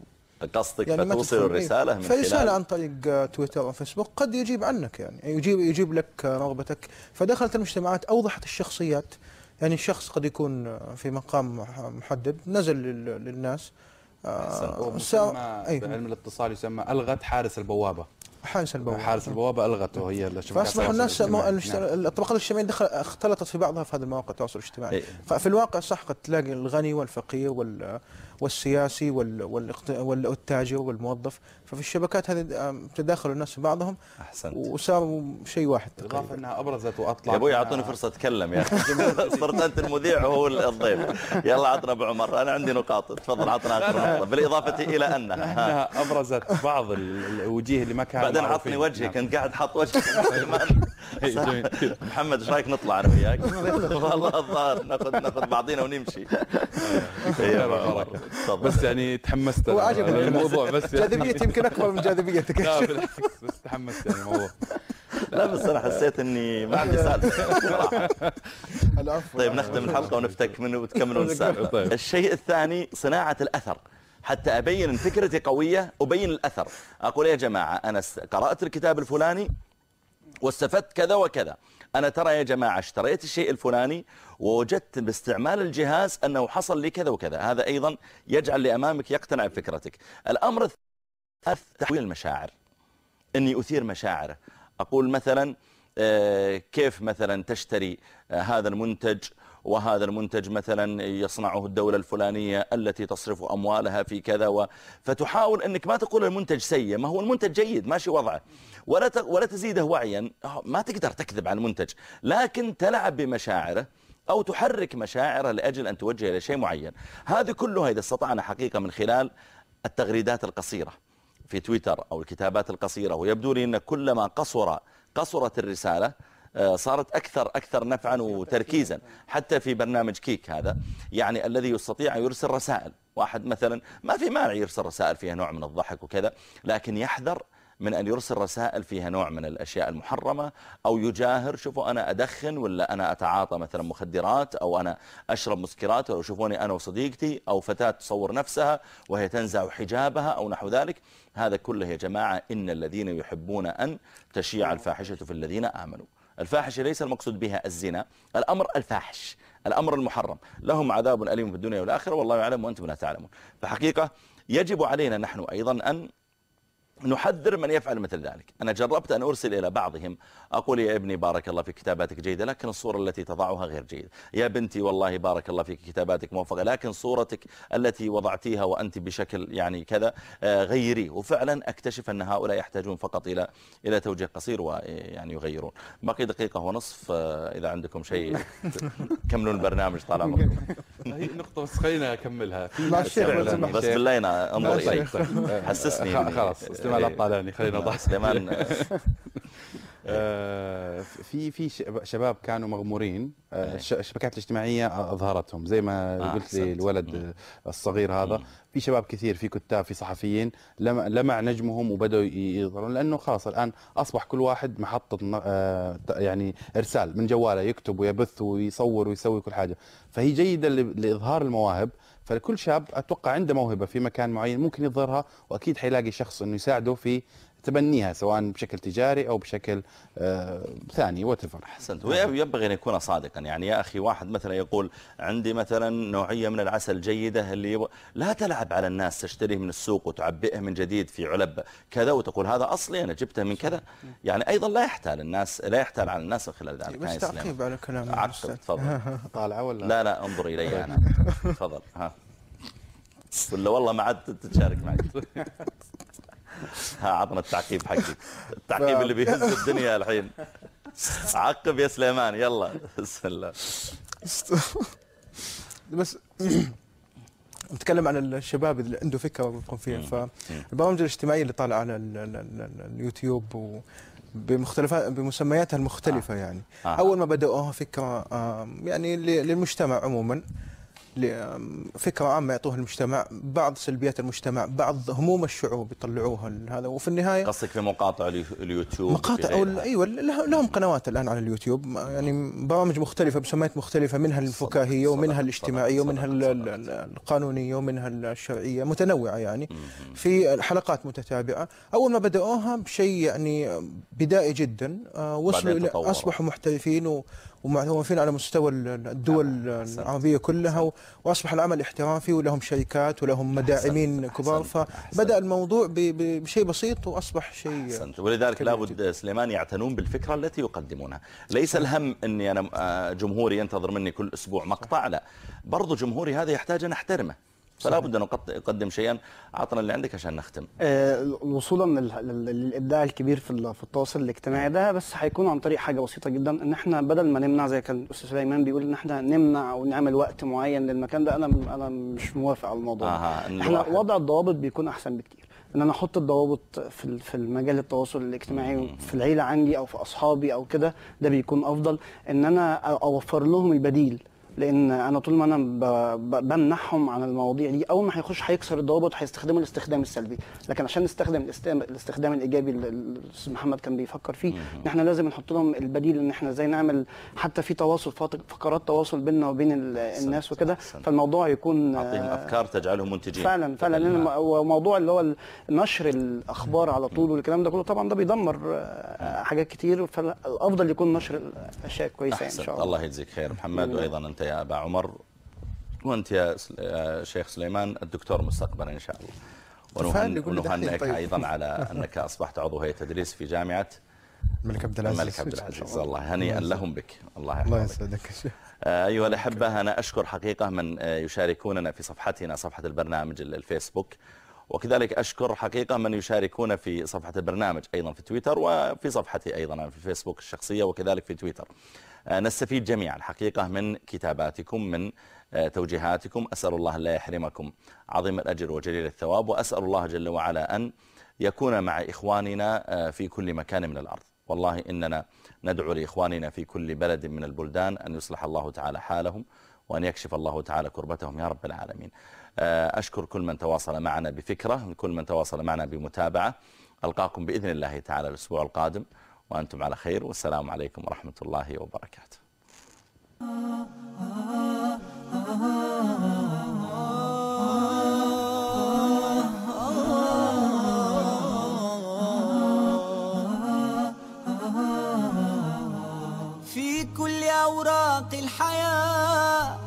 قصدك يعني فتوصل إيه. من خلال عن طريق آه، تويتر أو فيسبوك؟ قد يجيب عنك يعني. يجيب يجيب لك آه، رغبتك. فدخلت المجتمعات أوضحت الشخصيات. يعني الشخص قد يكون آه، في مقام مح- محدد نزل لل- للناس. سا- أي، بعلم الاتصال يسمى ألغت حارس البوابة. حارس البوابة. حارس البوابة ألغته هي الشبكات فاصبحوا الناس. الاشت- نعم. الطبقات الاجتماعيه دخل اختلطت في بعضها في هذه المواقع التواصل الاجتماعي. إيه. ففي الواقع صح قد تلاقي الغني والفقير وال والسياسي وال والاقت- وال- والتاجر والموظف. ففي الشبكات هذه آم، تداخلوا الناس في بعضهم. أحسنت. وصاروا شيء واحد تقريبا. إنها أبرزت واطلعت يا أبوي أعطوني فرصة أتكلم يا أخي. [laughs] صرت أنت المذيع وهو الضيف. يلا عطنا أبو عمر. أنا عندي نقاط. تفضل عطنا آخر نقطة. بالإضافة إلى انها ها. انها أبرزت بعض ال- الوجيه اللي ما كانوا بعدين. عطني وجهك. نعم. أنت قاعد حاط وجهك. [laughs] إيه،. محمد إيش رأيك نطلع أنا وياك؟ [laughs] والله الظاهر ناخذ ناخذ بعضينا ونمشي. إيه بس يعني تحمست عجبني الموضوع بس يعني. جاذبيتي يمكن أكبر من جاذبيتك [laughs] لا بالعكس بس تحمست يعني الموضوع. لا بس أنا حسيت إني ما عندي [laughs] سالفة. طيب نختم الحلقة ونفتك منه وتكملون [laughs] السالفة. طيب. الشيء الثاني صناعة الأثر. حتى أبين ان فكرتي قوية أبين الأثر. أقول يا جماعة أنا قرأت الكتاب الفلاني واستفدت كذا وكذا. أنا ترى يا جماعة اشتريت الشيء الفلاني ووجدت باستعمال الجهاز أنه حصل لي كذا وكذا. هذا أيضا يجعل اللي أمامك يقتنع بفكرتك. الأمر الثالث تحويل المشاعر. أني أثير مشاعره. أقول مثلا آه، كيف مثلا تشتري آه، هذا المنتج؟ وهذا المنتج مثلا يصنعه الدولة الفلانية التي تصرف أموالها في كذا و... فتحاول أنك ما تقول المنتج سيء ما هو المنتج جيد ماشي وضعه. ولا ت... ولا تزيده وعيا. ما تقدر تكذب عن المنتج. لكن تلعب بمشاعره أو تحرك مشاعره لأجل أن توجه إلى شيء معين. هذه كلها إذا استطعنا حقيقة من خلال التغريدات القصيرة في تويتر أو الكتابات القصيرة. ويبدو لي أن كلما قصر قصرت الرسالة صارت أكثر أكثر نفعا وتركيزا حتى في برنامج كيك هذا. يعني الذي يستطيع أن يرسل رسائل. واحد مثلا ما في مانع يرسل رسائل فيها نوع من الضحك وكذا لكن يحذر من أن يرسل رسائل فيها نوع من الأشياء المحرمة أو يجاهر شوفوا أنا أدخن ولا أنا أتعاطى مثلا مخدرات أو أنا أشرب مسكرات أو شوفوني أنا وصديقتي أو فتاة تصور نفسها وهي تنزع حجابها أو نحو ذلك. هذا كله يا جماعة إن الذين يحبون أن تشيع الفاحشة في الذين آمنوا. الفاحشة ليس المقصود بها الزنا الأمر الفاحش الأمر المحرم. لهم عذاب أليم في الدنيا والآخرة والله يعلم وأنتم لا تعلمون. فحقيقة يجب علينا نحن أيضا أن نحذر من يفعل مثل ذلك. أنا جربت أن أرسل إلى بعضهم أقول يا ابني بارك الله فيك كتاباتك جيدة لكن الصورة التي تضعها غير جيدة يا بنتي والله بارك الله فيك كتاباتك موفقة لكن صورتك التي وضعتيها وأنت بشكل يعني كذا آه، غيري وفعلا أكتشف أن هؤلاء يحتاجون فقط إلى إلى توجيه قصير ويعني يغيرون باقي دقيقة ونصف آه، إذا عندكم شيء [laughs] كملون البرنامج طال عمركم [laughs] هي نقطة بس خلينا أكملها في. بس بالله أنا أنظر ماشي. إلي طيب. حسسني خلاص سليمان لا إيه. تطالعني خلينا نضحك سليمان [laughs] في في شب- شباب كانوا مغمورين آه، الش- الشبكات الاجتماعية أظهرتهم زي ما آه، قلت لي. الولد. آه، الصغير هذا. في شباب كثير في كتاب في صحفيين لمع, نجمهم وبدأوا يظهرون لأنه خلاص الآن أصبح كل واحد محطة آه، يعني إرسال من جواله يكتب ويبث ويصور ويسوي كل حاجة فهي جيدة لإظهار المواهب فكل شاب أتوقع عنده موهبة في مكان معين ممكن يظهرها وأكيد حيلاقي شخص إنه يساعده في تبنيها سواء بشكل تجاري أو بشكل آه ثاني وات أحسنت. وينبغي أن يكون صادقا. يعني يا أخي واحد مثلا يقول عندي مثلا نوعية من العسل جيده اللي يب... لا تلعب على الناس تشتريه من السوق وتعبئه من جديد في علب كذا وتقول هذا أصلي أنا جبته من كذا. يعني أيضا لا يحتال الناس لا يحتال على الناس من خلال ذلك. بس. تعقيب على كلام عقب. تفضل. [laughs] طالعة ولا؟ لا لا انظر إلي أنا. [laughs] تفضل. ها. ولا والله ما عاد تتشارك معي. [laughs] [laughs] عطنا التعقيب حقي. التعقيب اللي بيهز الدنيا الحين. عقب يا سليمان يلا. بسم الله. بس [clears throat] نتكلم عن الشباب اللي عنده فكرة ويقوم فيها. فالبرامج الاجتماعية اللي طالعة على اليوتيوب و بمختلفات بمسمياتها المختلفة آه. يعني. آه. أول ما بدأوها فكرة يعني للمجتمع عموما. فكره عامة يعطوها المجتمع بعض سلبيات المجتمع بعض هموم الشعوب يطلعوها هذا وفي النهاية قصدك في مقاطع اليوتيوب مقاطع أو أيوه لهم قنوات الآن على اليوتيوب. يعني برامج مختلفة بسميات مختلفة منها الفكاهية ومنها الاجتماعية ومنها القانونية ومنها الشرعية متنوعة يعني. في حلقات متتابعة. أول ما بدأوها بشيء يعني بدائي جدا آه، وصلوا أصبحوا محترفين ومعروفين على مستوى الدول العربية كلها وأصبح العمل احترافي ولهم شركات ولهم مداعمين كبار. فبدأ الموضوع بشيء بسيط وأصبح شيء أحسنت. ولذلك لابد سليمان يعتنون بالفكرة التي يقدمونها. ليس الهم أني أنا آه، جمهوري ينتظر مني كل أسبوع مقطع لا. برضو جمهوري هذا يحتاج أن أحترمه. فلا بد أن نقدم شيئا أعطنا اللي عندك عشان نختم. آه وصولا للإبداع الكبير في في التواصل الاجتماعي ده بس هيكون عن طريق حاجة بسيطة جدا إن إحنا بدل ما نمنع زي كان الأستاذ سليمان بيقول إن إحنا نمنع ونعمل وقت معين للمكان ده أنا أنا مش موافق على الموضوع آه إحنا وضع الضوابط بيكون أحسن بكتير. إن أنا أحط الضوابط في في المجال التواصل الاجتماعي في العيلة عندي أو في أصحابي أو كده ده بيكون أفضل. إن أنا أوفر لهم البديل لأن أنا طول ما أنا بمنحهم عن المواضيع دي أول ما هيخش هيكسر الضوابط هيستخدموا الاستخدام السلبي. لكن عشان نستخدم الاستخدام الإيجابي اللي الأستاذ محمد كان بيفكر فيه إن إحنا لازم نحط لهم البديل إن إحنا إزاي نعمل حتى في تواصل فقرات تواصل بيننا وبين الناس وكده. فالموضوع يكون اعطيهم أفكار تجعلهم منتجين. فعلا فعلا. لأن موضوع اللي هو نشر الأخبار على طول والكلام ده كله طبعا ده بيدمر آه، حاجات كتير. فالأفضل يكون نشر الأشياء كويسة إن شاء الله. الله يجزيك خير محمد. وأيضا أنت يا أبا عمر وأنت يا شيخ سليمان الدكتور مستقبلا إن شاء الله. ونهنئك طيب. أيضا على [laughs] أنك أصبحت عضو هيئة تدريس في جامعة الملك عبد العزيز. الملك عبد العزيز. الله. هنيئا لهم بك. الله الله يسعدك. آه، أيها الأحبة أنا أشكر حقيقة من آه، يشاركوننا في صفحتنا صفحة البرنامج الفيسبوك. وكذلك أشكر حقيقة من يشاركون في صفحة البرنامج أيضا في تويتر وفي صفحتي أيضا في الفيسبوك الشخصية وكذلك في تويتر. نستفيد جميعا. حقيقة من كتاباتكم من آه، توجيهاتكم. أسأل الله لا يحرمكم عظيم الأجر وجليل الثواب. وأسأل الله جل وعلا أن يكون مع إخواننا آه، في كل مكان من الأرض. والله إننا ندعو لإخواننا في كل بلد من البلدان أن يصلح الله تعالى حالهم وأن يكشف الله تعالى كربتهم. يا رب العالمين. أشكر كل من تواصل معنا بفكرة كل من تواصل معنا بمتابعة. ألقاكم بإذن الله تعالى الأسبوع القادم. وأنتم على خير والسلام عليكم ورحمة الله وبركاته. في كل أوراق الحياة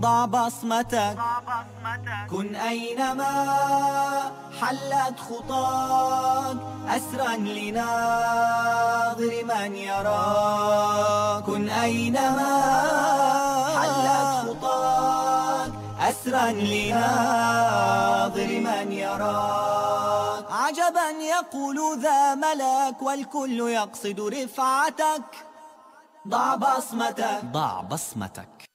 ضع بصمتك. كن أينما حلت خطاك. أسرا لناظر من يراك. كن أينما حلت خطاك. أسرا لناظر من يراك. عجبا يقول ذا ملك والكل يقصد رفعتك. ضع بصمتك. ضع بصمتك.